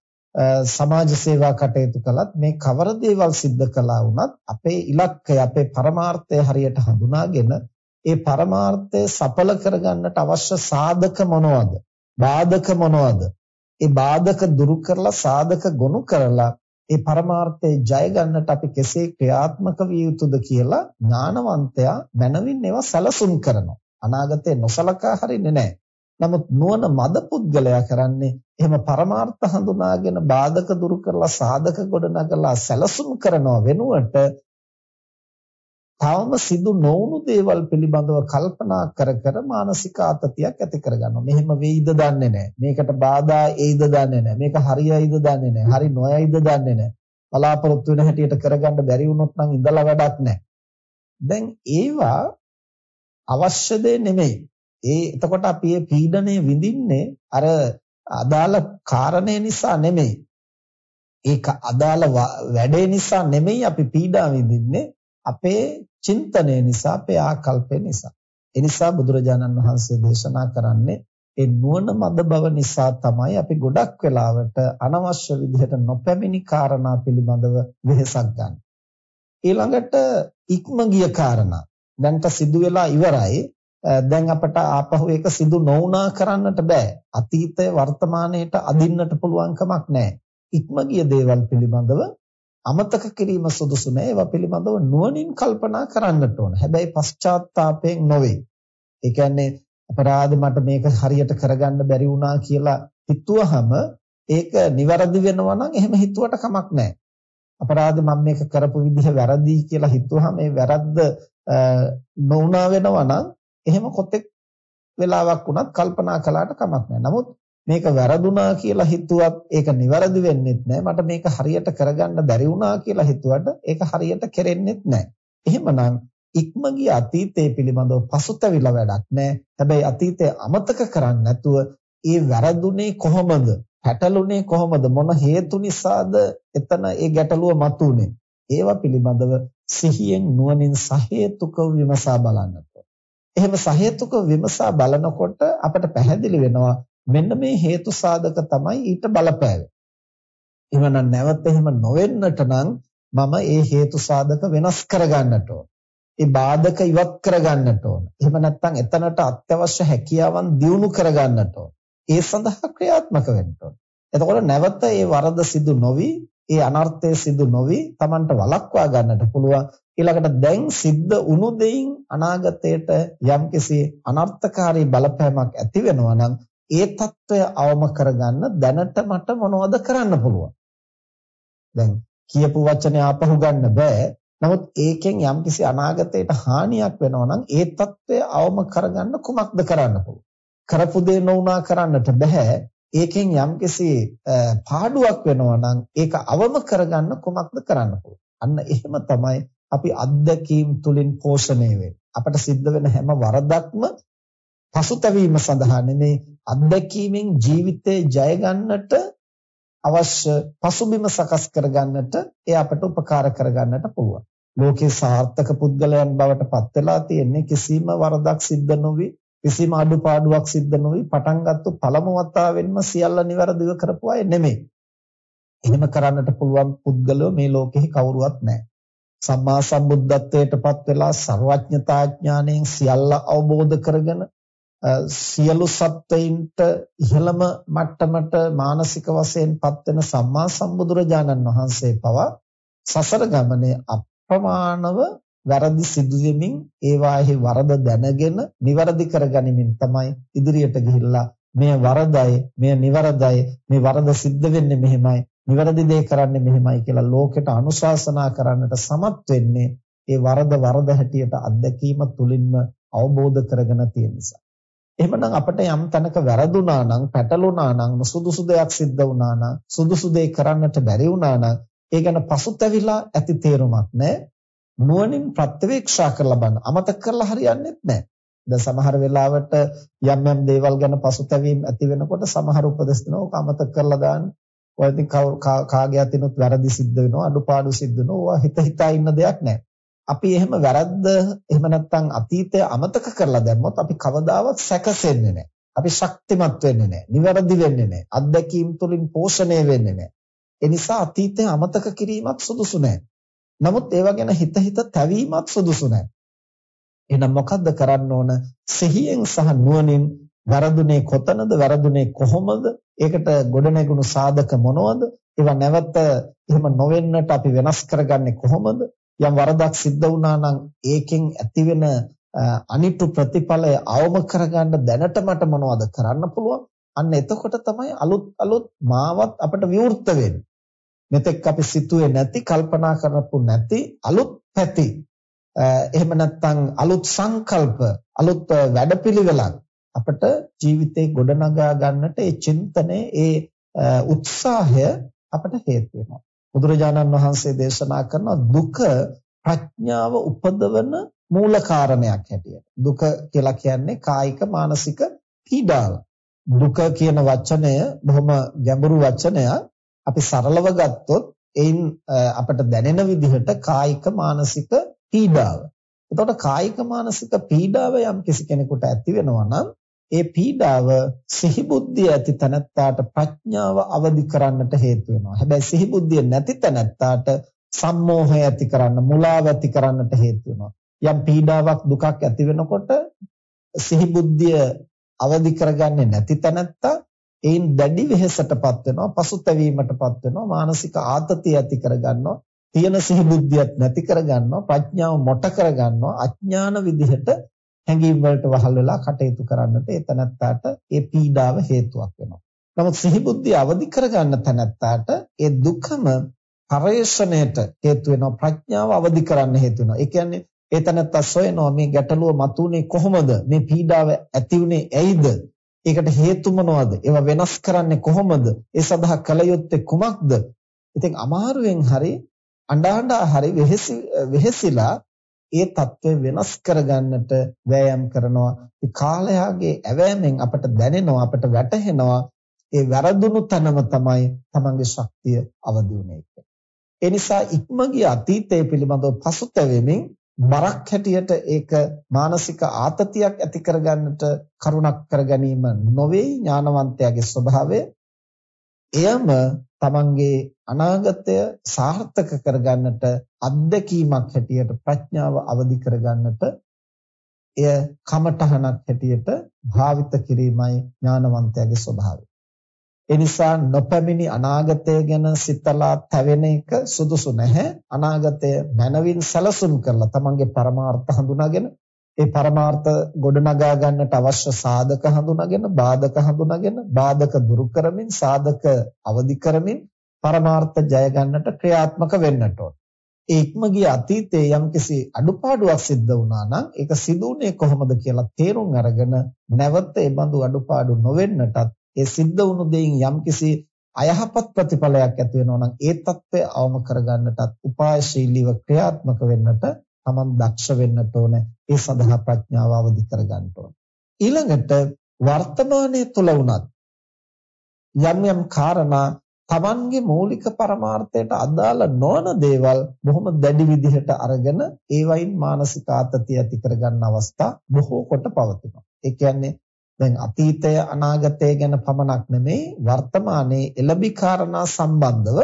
සමාජ සේවා කටයුතු කළත් මේ කවර දේවල් සිද්ධ කළා වුණත් අපේ ඉලක්කය අපේ පරමාර්ථය හරියට හඳුනාගෙන ඒ පරමාර්ථය සඵල කරගන්නට අවශ්‍ය සාධක මොනවද? බාධක මොනවද? ඒ බාධක දුරු කරලා සාධක ගොනු කරලා ඒ පරමාර්ථය ජය ගන්නට අපි කෙසේ ක්‍රියාත්මක විය යුතුද කියලා ඥානවන්තයා මනවින් ඒවා සැලසුම් කරනවා. අනාගතේ නොසලකා හරින්නේ නැහැ. නමුත් නුවණ මද පුද්ගලයා කරන්නේ එහෙම පරමාර්ථ හඳුනාගෙන බාධක දුරු කරලා සාධක ගොඩනගලා සැලසුම් කරනව වෙනුවට තවම සිදු නොවුණු දේවල් පිළිබඳව කල්පනා කර කර මානසික ආතතියක් ඇති කරගන්නවා. මෙහෙම වෙයිද දන්නේ නැහැ. මේකට බාධා එයිද දන්නේ නැහැ. මේක හරියයිද දන්නේ නැහැ. හරි නොයයිද දන්නේ නැහැ. බලාපොරොත්තු වෙන හැටියට කරගන්න බැරි වුණොත් නම් ඉඳලා වැඩක් නැහැ. දැන් ඒවා අවශ්‍ය දේ නෙමෙයි. ඒ එතකොට අපි මේ පීඩණය විඳින්නේ අර අදාළ කාරණේ නිසා නෙමෙයි. ඒක අදාළ වැඩේ නිසා නෙමෙයි අපි පීඩා විඳින්නේ. අපේ චින්තනය නිසා අපේ ආකල්පය නිසා. ඒ නිසා බුදුරජාණන් වහන්සේ දේශනා කරන්නේ ඒ නුවණ මද බව නිසා තමයි අපි ගොඩක් වෙලාවට අනවශ්‍ය විදිහට නොපැමිණි කාරණා පිළිබඳව වෙහෙසක් ගන්න. ඊළඟට ඉක්ම ගිය කාරණා දැන්ට සිදු වෙලා ඉවරයි. දැන් අපට ආපහු ඒක සිදු නොවුනා කරන්නට බෑ. අතීතය වර්තමානයට අදින්නට පුළුවන් කමක් නැහැ. ඉක්ම ගිය දේවල් පිළිබඳව අමතක කිරීම සුදුසු නෑ. ඒවා පිළිබඳව නුවණින් කල්පනා කරන්නට ඕන. හැබැයි පශ්චාත්තාපයෙන් නොවේ. ඒ කියන්නේ අපරාධ මට මේක හරියට කරගන්න බැරි වුණා කියලා හිතුවහම ඒක නිවැරදි වෙනවා නම් එහෙම හිතුවට කමක් නැහැ. අපරාධ මම මේක කරපු විදිහ වැරදි කියලා හිතුවහම ඒ වැරද්ද නොවුනා වෙනවා නම් එහෙම කොතෙක් වෙලාවක් වුණත් කල්පනා කළාට කමක් නැහැ. නමුත් මේක වැරදුනා කියලා හිතුවත් ඒක නිවැරදි වෙන්නෙත් නැහැ. මට මේක හරියට කරගන්න බැරි වුණා කියලා හිතුවට ඒක හරියට කෙරෙන්නෙත් නැහැ. එහෙමනම් ඉක්ම ගිය අතීතයේ පිළිබඳව පසුතැවිලා වැඩක් නැහැ. හැබැයි අතීතය අමතක කරන්නේ නැතුව ඒ වැරදුනේ කොහොමද? පැටළුනේ කොහොමද? මොන හේතු නිසාද එතන ඒ ගැටලුව මතුනේ? ඒවා පිළිබඳව සිහියෙන් නුවණින් සහේතුකව විමසා බලන්නට. එහෙම සහේතුකව විමසා බලනකොට අපට පැහැදිලි වෙනවා මෙන්න මේ හේතු සාධක තමයි ඊට බලපෑවේ. එවනම් නැවත එහෙම නොවෙන්නට නම් මම ඒ හේතු සාධක වෙනස් කරගන්නට ඕන. ඒ බාධක ඉවත් කරගන්නට ඕන. එහෙම නැත්නම් එතනට අත්‍යවශ්‍ය හැකියාවන් දියුණු කරගන්නට ඕන. ඒ සඳහා ක්‍රියාත්මක වෙන්න ඕන. එතකොට නැවත ඒ වරද සිදු නොවි, ඒ අනර්ථය සිදු නොවි Tamanට වළක්වා ගන්නට පුළුවන්. ඊළඟට දැන් සිද්ධ වුණු දෙයින් අනාගතයට යම්කිසි අනර්ථකාරී බලපෑමක් ඇති වෙනවා නම් ඒ తত্ত্বය අවම කරගන්න දැනට මට මොනවද කරන්න පුළුවන්? දැන් කියපු වචනේ ආපහු ගන්න බෑ. නමුත් ඒකෙන් යම්කිසි අනාගතයට හානියක් වෙනවා නම් ඒ తত্ত্বය අවම කරගන්න කුමක්ද කරන්න පුළුවන්? කරපු දේ නොඋනා කරන්නට බෑ. ඒකෙන් යම්කිසි පාඩුවක් වෙනවා නම් ඒක අවම කරගන්න කුමක්ද කරන්න පුළුවන්? අන්න එහෙම තමයි අපි අත්දැකීම් තුලින් පෝෂණය වෙන්නේ. අපට සිද්ධ වෙන හැම වරදක්ම පසුතැවීම සඳහා නෙමෙයි අත්දැකීමෙන් ජීවිතේ ජය ගන්නට අවශ්‍ය පසුබිම සකස් කර ගන්නට ඒ අපට උපකාර කර ගන්නට පුළුවන්. ලෝකේ සාර්ථක පුද්ගලයන් බවට පත් වෙලා තියෙන්නේ කිසිම වරදක් සිද්ධ නොවි කිසිම අඩුපාඩුවක් සිද්ධ නොවි පටන් ගත්ත පළමු වතාවෙන්ම සියල්ල નિවරදිව කරපු අය නෙමෙයි. එහෙම කරන්නට පුළුවන් පුද්ගලයෝ මේ ලෝකෙහි කවුරුවත් නැහැ. සම්මා සම්බුද්ධත්වයට පත් වෙලා ਸਰවඥතා ඥාණයෙන් සියල්ල අවබෝධ කරගෙන සියලු සත්වයින්ට ඉහළම මට්ටමට මානසික වශයෙන්පත් වෙන සම්මා සම්බුදුරජාණන් වහන්සේ පවා සසර ගමනේ අප්‍රමාණව වැරදි සිදුවෙමින් ඒවාෙහි වරද දැනගෙන නිවැරදි කරගනිමින් තමයි ඉදිරියට ගිහිල්ලා මේ වරදයි මේ නිවැරදයි මේ වරද සිද්ධ වෙන්නේ මෙහෙමයි නිවැරදි දේ කරන්නේ මෙහෙමයි කියලා ලෝකෙට අනුශාසනා කරන්නට සමත් වෙන්නේ ඒ වරද වරද හැටියට අත්දැකීම තුලින්ම අවබෝධ කරගෙන තියෙන නිසා. එහෙමනම් අපිට යම් තැනක වැරදුනා නම් පැටලුණා නම් සුදුසු දෙයක් සිද්ධ වුණා නම් සුදුසු දේ කරන්නට බැරි වුණා නම් ඒ ගැන පසුතැවිලා ඇති තේරුමක් නැහැ නුවණින් ප්‍රත්‍යවේක්ෂා කරලා බලන්න. අමතක කරලා හරියන්නේ නැහැ දැන් සමහර වෙලාවට යම් යම් දේවල් ගැන පසුතැවීම ඇති වෙනකොට සමහර උපදෙස් දෙනවා. ඔක අමතක කරලා දාන්න. ඔය ඉතින් කාගේ අතිනුත් වැරදි සිද්ධ වෙනවා අඩුපාඩු සිද්ධ වෙනවා. ඕවා හිත හිතා ඉන්න දෙයක් නැහැ අපි එහෙම වැරද්ද එහෙම නැත්නම් අතීතය අමතක කරලා දැම්මොත් අපි කවදාවත් සැකසෙන්නේ නැහැ. අපි ශක්තිමත් වෙන්නේ නැහැ. නිවැරදි වෙන්නේ නැහැ. අත්දැකීම් තුලින් පෝෂණය වෙන්නේ නැහැ. ඒ නිසා අතීතය අමතක කිරීමත් සුදුසු නැහැ. නමුත් ඒවා ගැන හිත හිත තැවීමත් සුදුසු නැහැ. එහෙනම් මොකද්ද කරන්න ඕන? සිහියෙන් සහ නුවණින් වැරදුනේ කොතනද? වැරදුනේ කොහොමද? ඒකට ගොඩනැගුණු සාධක මොනවද? ඒවා නැවත එහෙම නොවෙන්නට අපි වෙනස් කරගන්නේ කොහොමද? යම් වරදක් සිද්ධ වුණා නම් ඒකෙන් ඇතිවෙන අනිත්‍ය ප්‍රතිඵලය අවම කරගන්න දැනට මට මොනවද කරන්න පුළුවන්? අන්න එතකොට තමයි අලුත් අලුත් මාවත් අපිට විවෘත වෙන්නේ. මෙතෙක් අපි සිතුවේ නැති, කල්පනා කරපු නැති අලුත් පැති. එහෙම නැත්නම් අලුත් සංකල්ප, අලුත් වැඩපිළිවෙලක් අපිට ජීවිතේ ගොඩනගා ගන්නට ඒ චින්තනයේ ඒ උත්සාහය අපිට හේතු වෙනවා. බුදුරජාණන් වහන්සේ දේශනා කරන දුක ප්‍රඥාව උපදවන මූල කාරණයක් හැටියට. දුක කියලා කියන්නේ කායික මානසික පීඩාව. දුක කියන වචනය බොහොම ගැඹුරු වචනයක්. අපි සරලව ගත්තොත් එයින් අපට දැනෙන විදිහට කායික මානසික පීඩාව. එතකොට කායික මානසික පීඩාව යම් කිසි කෙනෙකුට ඇති වෙනවා නම් ඒ පීඩාව සිහි බුද්ධිය ඇති තැනැත්තාට ප්‍රඥාව අවදි කරන්නට හේතු වෙනවා. හැබැයි සිහි බුද්ධිය නැති තැනැත්තාට සම්මෝහය ඇති කරන්න, මුලාව ඇති කරන්නට හේතු වෙනවා. යම් පීඩාවක් දුකක් ඇති වෙනකොට සිහි බුද්ධිය අවදි කරගන්නේ නැති තැනැත්තා ඒන් දැඩි වෙහෙසටපත් වෙනවා, පසුතැවීමටපත් වෙනවා, මානසික ආතතිය ඇති කරගන්නවා, තියෙන සිහි බුද්ධියත් නැති කරගන්නවා, ප්‍රඥාව මොට කරගන්නවා, අඥාන විදිහට හැඟීම් වලට වහල් වෙලා කටයුතු කරන්නට ඒ තනත්තාට ඒ පීඩාව හේතුවක් වෙනවා. නමුත් සිහිබුද්ධිය අවදි කරගන්න තනත්තාට ඒ දුකම පරේෂණයට හේතු වෙනවා ප්‍රඥාව අවදි කරන්න හේතු වෙනවා. ඒ කියන්නේ ඒ තනත්තා සොයනවා මේ ගැටලුව මතුනේ කොහොමද? මේ පීඩාව ඇති වුනේ ඇයිද? ඒකට හේතු මොනවද? ඒවා වෙනස් කරන්නේ කොහොමද? ඒ සඳහා කල යුත්තේ කුමක්ද? ඉතින් අමාරුවෙන් හරි අඬ අඬ හරි වෙහෙසිලා ඒ తත්වය වෙනස් කරගන්නට වෑයම් කරනවා. ඒ කාලයාගේ ඇවෑමෙන් අපට දැනෙනවා අපට වැටහෙනවා ඒ වැරදුණු තැනම තමයි තමන්ගේ ශක්තිය අවදි වුනේ ඒ නිසා ඉක්ම ගිය අතීතය පිළිබඳව පසුතැවෙමින් බරක් හැටියට ඒක මානසික ආතතියක් ඇති කරගන්නට කරුණක් කර ගැනීම නොවේ ඥානවන්තයාගේ ස්වභාවය එයම තමන්ගේ අනාගතය සාර්ථක කරගන්නට අත්දැකීමක් හැටියට ප්‍රඥාව අවදි කරගන්නට එය කමඨහනක් හැටියට භාවිත කිරීමයි ඥානවන්තයාගේ ස්වභාවය. ඒ නිසා නොපැමිණි අනාගතය ගැන සිතලා තැවෙන එක සුදුසු නැහැ. අනාගතය මනවින් සැලසුම් කරලා තමන්ගේ පරමාර්ථ හඳුනාගෙන ඒ පරමාර්ථ ගොඩනගා ගන්නට අවශ්‍ය සාධක හඳුනාගෙන බාධක හඳුනාගෙන බාධක දුරු කරමින් සාධක අවදි කරමින් පරමාර්ථ ජය ගන්නට ක්‍රියාත්මක වෙන්නට ඕන. ඒ ඉක්ම ගිය අතීතයේ යම්කිසි අඩුපාඩුවක් සිද්ධ වුණා නම් ඒක සිදුුනේ කොහොමද කියලා තේරුම් අරගෙන නැවත ඒ බඳු අඩුපාඩු නොවෙන්නටත් ඒ සිද්ධ වුණු දෙයින් යම්කිසි අයහපත් ප්‍රතිඵලයක් ඇති වෙනවා නම් ඒ తත්වය අවම කරගන්නටත් උපායශීලීව ක්‍රියාත්මක වෙන්නට තමන් දක්ෂ වෙන්නට ඕන. ඒ සඳහා ප්‍රඥාව අවදි කරගන්න ඕන. ඊළඟට වර්තමානයේ තුල වුණත් යම් යම් කාරණා තමන්ගේ මූලික පරමාර්ථයට අදාළ නොවන දේවල් බොහොම දැඩි විදිහට අරගෙන ඒවයින් මානසික ආතතිය ඇති කරගන්න අවස්ථා බොහෝ කොට පවතිනවා. ඒ කියන්නේ දැන් අතීතය අනාගතය ගැන පමණක් නෙමෙයි වර්තමානයේ එළඹි කාරණා සම්බන්ධව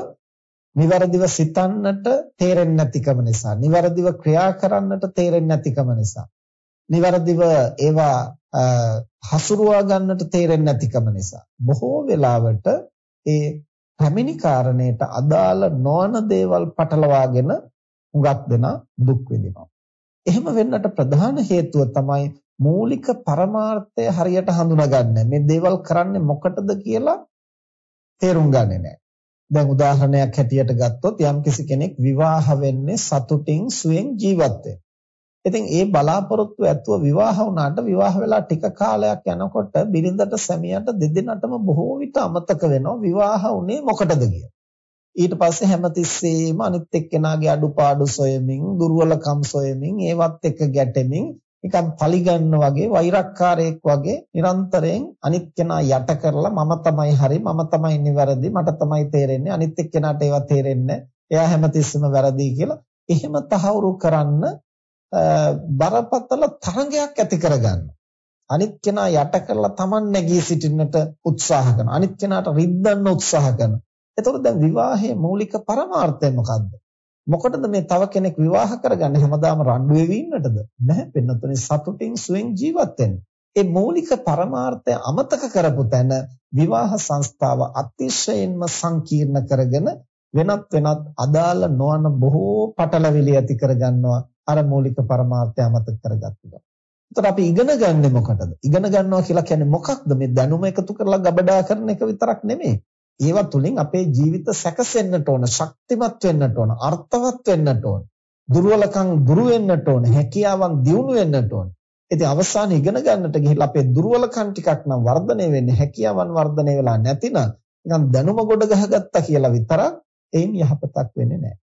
નિවරදිව සිතන්නට තේරෙන්නේ නැතිකම නිසා, නිවරදිව ක්‍රියා කරන්නට තේරෙන්නේ නැතිකම නිසා, නිවරදිව ඒවා හසුරුවා ගන්නට තේරෙන්නේ නැතිකම නිසා බොහෝ වෙලාවට ඒ පැමිණි කාරණයට අදාළ නොවන දේවල් පටලවාගෙන හුඟක් දෙනා දුක් විඳිනවා. එහෙම වෙන්නට ප්‍රධාන හේතුව තමයි මූලික පරමාර්ථය හරියට හඳුනාගන්නේ. මේ දේවල් කරන්නේ මොකටද කියලා තේරුම් ගන්නේ නැහැ. දැන් උදාහරණයක් හැටියට ගත්තොත් යම්කිසි කෙනෙක් විවාහ වෙන්නේ සතුටින් සුවෙන් ජීවත් ඉතින් ඒ බලාපොරොත්තු ඇතුව විවාහ වුණාට විවාහ වෙලා ටික කාලයක් යනකොට බිරිඳට සැමියාට දෙදෙනාටම බොහෝ විට අමතක වෙනවා විවාහ වුණේ මොකටද ඊට පස්සේ හැමතිස්සෙම අනිත් එක්කෙනාගේ අඩුපාඩු සොයමින් දුර්වලකම් සොයමින් ඒවත් එක්ක ගැටෙමින් නිකන් පලිගන්න වගේ වෛරක්කාරයෙක් වගේ නිරන්තරයෙන් අනිත් කෙනා යට කරලා මම තමයි හරි මම තමයි නිවැරදි මට තමයි තේරෙන්නේ අනිත් එක්කෙනාට ඒවා තේරෙන්නේ එයා හැමතිස්සෙම වැරදි කියලා එහෙම තහවුරු කරන්න බරපතල තරඟයක් ඇති කරගන්න. අනිත් කෙනා යට කරලා Taman නැගී සිටින්නට උත්සාහ කරන අනිත් කෙනාට රිද්දන්න උත්සාහ කරන. එතකොට දැන් විවාහයේ මූලික පරමාර්ථය මොකද්ද? මොකටද මේ තව කෙනෙක් විවාහ කරගන්නේ හැමදාම රණ්ඩු වෙවි ඉන්නටද? නැහැ පින්නතුනේ සතුටින් සුවෙන් ජීවත් වෙන්න. ඒ මූලික පරමාර්ථය අමතක කරපු තැන විවාහ සංස්ථාව අතිශයින්ම සංකීර්ණ කරගෙන වෙනත් වෙනත් අදාළ නොවන බොහෝ පටලවිලි ඇති කරගන්නවා අර මූලික පරමාර්ථය අමතක කරගත්තා. එතකොට අපි ඉගෙන ගන්නෙ මොකටද? ඉගෙන ගන්නවා කියලා කියන්නේ මොකක්ද? මේ දැනුම එකතු කරලා ගබඩා කරන එක විතරක් නෙමෙයි. ඒවා තුලින් අපේ ජීවිත සැකසෙන්නට ඕන, ශක්තිමත් වෙන්නට ඕන, අර්ථවත් වෙන්නට ඕන. දුර්වලකම් දුරු වෙන්නට ඕන, හැකියාවන් දියුණු වෙන්නට ඕන. ඉතින් අවසානයේ ඉගෙන ගන්නට ගිහිල්ලා අපේ දුර්වලකම් ටිකක් නම් වර්ධනය වෙන්නේ හැකියාවන් වර්ධනය වෙලා නැතිනම් නිකන් දැනුම ගොඩ ගහගත්තා කියලා විතරක් එයින් යහපතක් වෙන්නේ නැහැ.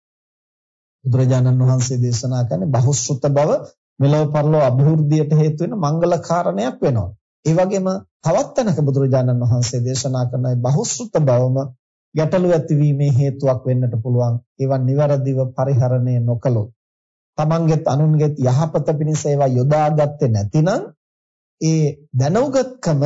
බුදුරජාණන් වහන්සේ දේශනා කරන්නේ බහුශ්‍රුත බව මෙලොව පරලොව અભිවෘද්ධියට හේතු වෙන මංගල කාරණයක් වෙනවා. ඒ වගේම තවත් තැනක බුදුරජාණන් වහන්සේ දේශනා කරන බහුශ්‍රුත බවම ගැටලු ඇතිවීමේ හේතුවක් වෙන්නට පුළුවන්. ඒවා નિවරදිව පරිහරණය නොකළොත් තමන්ගෙත් අනුන්ගෙත් යහපත පිණිස ඒවා යොදාගත්තේ නැතිනම් ඒ දැනුගත්කම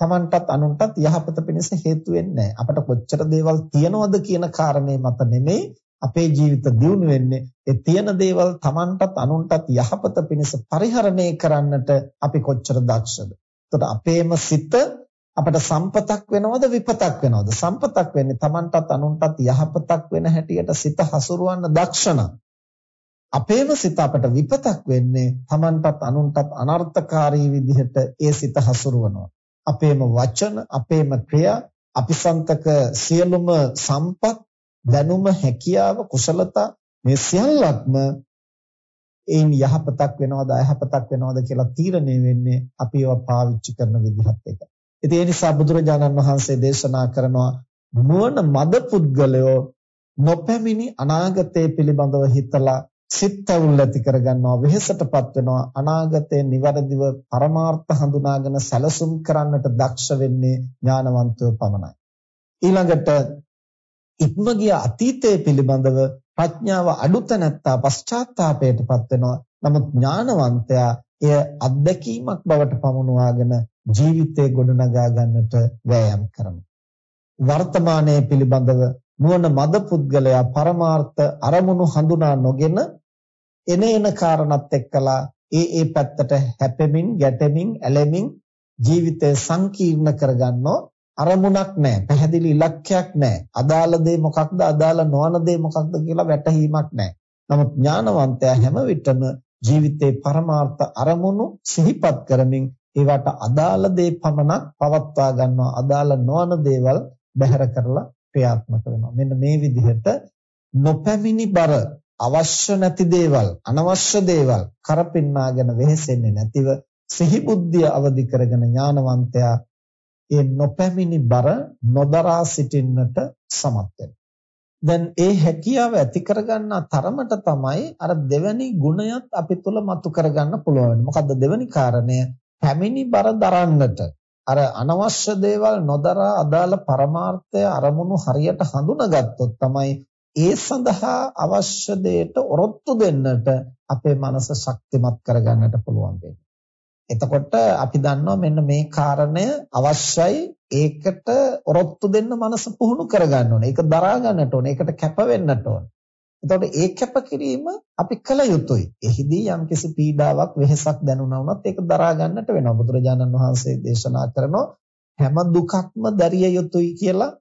තමන්ටත් අනුන්ටත් යහපත පිණිස හේතු වෙන්නේ අපට කොච්චර දේවල් තියනවද කියන කාරණේ මත නෙමෙයි අපේ ජීවිත දියුණු වෙන්නේ ඒ තියෙන දේවල් තමන්ටත් අනුන්ටත් යහපත පිණිස පරිහරණය කරන්නට අපි කොච්චර දක්ෂද. එතකොට අපේම සිත අපට සම්පතක් වෙනවද විපතක් වෙනවද? සම්පතක් වෙන්නේ තමන්ටත් අනුන්ටත් යහපතක් වෙන හැටියට සිත හසුරවන්න දක්ෂණම්. අපේම සිත අපට විපතක් වෙන්නේ තමන්ටත් අනුන්ටත් අනර්ථකාරී විදිහට ඒ සිත හසුරවනවා. අපේම වචන, අපේම ක්‍රියා, අපිසන්තක සියලුම සම්පත්, දැනුම, හැකියාව, කුසලතා මේ සියල්ලක්ම ඒන් යහපතක් වෙනවද අයහපතක් වෙනවද කියලා තීරණය වෙන්නේ අපි ඒවා පාවිච්චි කරන විදිහත් එක්ක. ඉතින් ඒ නිසා බුදුරජාණන් වහන්සේ දේශනා කරනවා නුවණ මද පුද්ගලයෝ නොපැමිණි අනාගතය පිළිබඳව හිතලා සිත් ඇවුල් ඇති කරගන්නවා වෙහෙසටපත් වෙනවා අනාගතයේ નિවරදිව පරමාර්ථ හඳුනාගෙන සැලසුම් කරන්නට දක්ෂ වෙන්නේ ඥානවන්තයෝ පමණයි ඊළඟට ඉක්ම ගිය අතීතයේ පිළිබඳව ප්‍රඥාව අඩුත නැත්තා පශ්චාත්තාපයටපත් වෙනවා. නමුත් ඥානවන්තයා එය අත්දැකීමක් බවට පමුණවාගෙන ජීවිතේ ගොඩනගා ගන්නට වෑයම් කරනවා. වර්තමානයේ පිළිබඳව නුවණ මද පුද්ගලයා පරමාර්ථ අරමුණු හඳුනා නොගෙන එන එන කාරණත් එක්කලා ඒ ඒ පැත්තට හැපෙමින් ගැටෙමින් ඇලෙමින් ජීවිතය සංකීර්ණ කරගන්නෝ අරමුණක් නැහැ පැහැදිලි ඉලක්කයක් නැහැ. අදාළ දේ මොකක්ද අදාළ නොවන දේ මොකක්ද කියලා වැටහීමක් නැහැ. නමුත් ඥානවන්තයා හැම විටම ජීවිතේ පරමාර්ථ අරමුණු සිහිපත් කරමින් ඒවට අදාළ දේ පමණක් පවත්වා ගන්නවා. අදාළ නොවන දේවල් බැහැර කරලා ක්‍රියාත්මක වෙනවා. මෙන්න මේ විදිහට නොපැමිණි බර අවශ්‍ය නැති දේවල්, අනවශ්‍ය දේවල් කරපින්නාගෙන වෙහෙසෙන්නේ නැතිව සිහි බුද්ධිය අවදි කරගෙන ඥානවන්තයා ඒ නොපැමිණි බර නොදරා සිටින්නට සමත් දැන් ඒ හැකියාව ඇති කරගන්න තරමට තමයි අර දෙවැනි ගුණයත් අපි තුල මතු කරගන්න පුළුවන්. මොකද්ද දෙවැනි කාරණය? පැමිණි බර දරන්නට අර අනවශ්‍ය දේවල් නොදරා අදාළ පරමාර්ථය අරමුණු හරියට හඳුනාගත්තොත් තමයි ඒ සඳහා අවශ්‍ය දෙයට ඔරොත්තු දෙන්නට අපේ මනස ශක්තිමත් කරගන්නට පුළුවන් වෙන්නේ. එතකොට අපි දන්නවා මෙන්න මේ කාරණය අවශ්‍යයි ඒකට ඔරොත්තු දෙන්න මනස පුහුණු කරගන්න ඕනේ. ඒක දරා ගන්නට ඕනේ. ඒකට කැප වෙන්නට ඕනේ. එතකොට ඒ කැපකිරීම අපි කළ යුතුයි. එහිදී යම්කිසි පීඩාවක් වෙහෙසක් දැනුණා වුණත් ඒක දරා ගන්නට වෙනවා. බුදුරජාණන් වහන්සේ දේශනා කරනවා හැම දුකක්ම දැරිය යුතුයි කියලා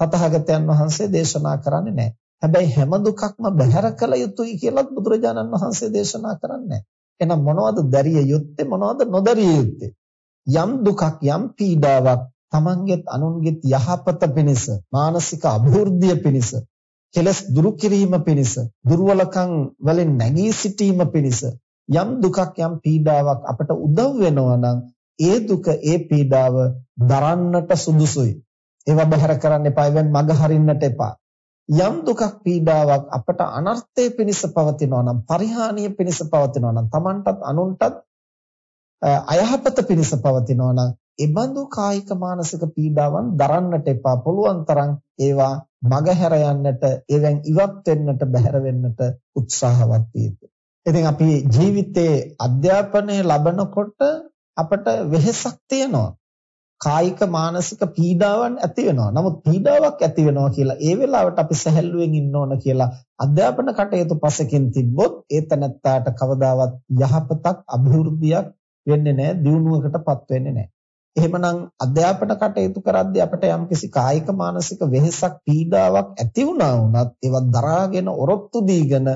තථාගතයන් වහන්සේ දේශනා කරන්නේ නැහැ. හැබැයි හැම දුකක්ම බැහැර කළ යුතුයි කියලාත් බුදුරජාණන් වහන්සේ දේශනා කරන්නේ නැහැ. එහෙනම් මොනවද දැරිය යුත්තේ? මොනවද නොදරිය යුත්තේ? යම් දුකක් යම් පීඩාවක් තමන්ගෙත් අනුන්ගෙත් යහපත පිණිස මානසික අභිවෘද්ධිය පිණිස කෙලස් දුරු කිරීම පිණිස දුර්වලකම් වලින් නැගී සිටීම පිණිස යම් දුකක් යම් පීඩාවක් අපට උදව් වෙනවා නම් ඒ දුක ඒ පීඩාව දරන්නට සුදුසුයි. ඒවා බහැර කරන්න එපා. ඒවෙන් මග හරින්නට එපා. යම් දුකක් පීඩාවක් අපට අනර්ථය පිණිස පවතිනවා නම් පරිහානිය පිණිස පවතිනවා නම් Tamanටත් අනුන්ටත් අයහපත පිණිස පවතිනවා නම් එබඳු කායික මානසික පීඩාවන් දරන්නට එපා පුළුවන් තරම් ඒවා මගහැර යන්නට ඒවෙන් ඉවත් වෙන්නට බැහැර වෙන්නට උත්සාහවත් විය ඉතින් අපි ජීවිතයේ අධ්‍යාපනය ලබනකොට අපට වෙහෙසක් තියෙනවා. කායික මානසික පීඩාවන් ඇති වෙනවා. නමුත් පීඩාවක් ඇති වෙනවා කියලා ඒ වෙලාවට අපි සැහැල්ලුවෙන් ඉන්න ඕන කියලා අධ්‍යාපන කටයුතු පසකින් තිබ්බොත් ඒ තනත්තාට කවදාවත් යහපතක් අභිවෘද්ධියක් වෙන්නේ නැහැ, දියුණුවකටපත් වෙන්නේ නැහැ. එහෙමනම් අධ්‍යාපන කටයුතු කරද්දී අපිට යම්කිසි කායික මානසික වෙහෙසක් පීඩාවක් ඇති වුණා වුණත් ඒවා දරාගෙන ඔරොත්තු දීගෙන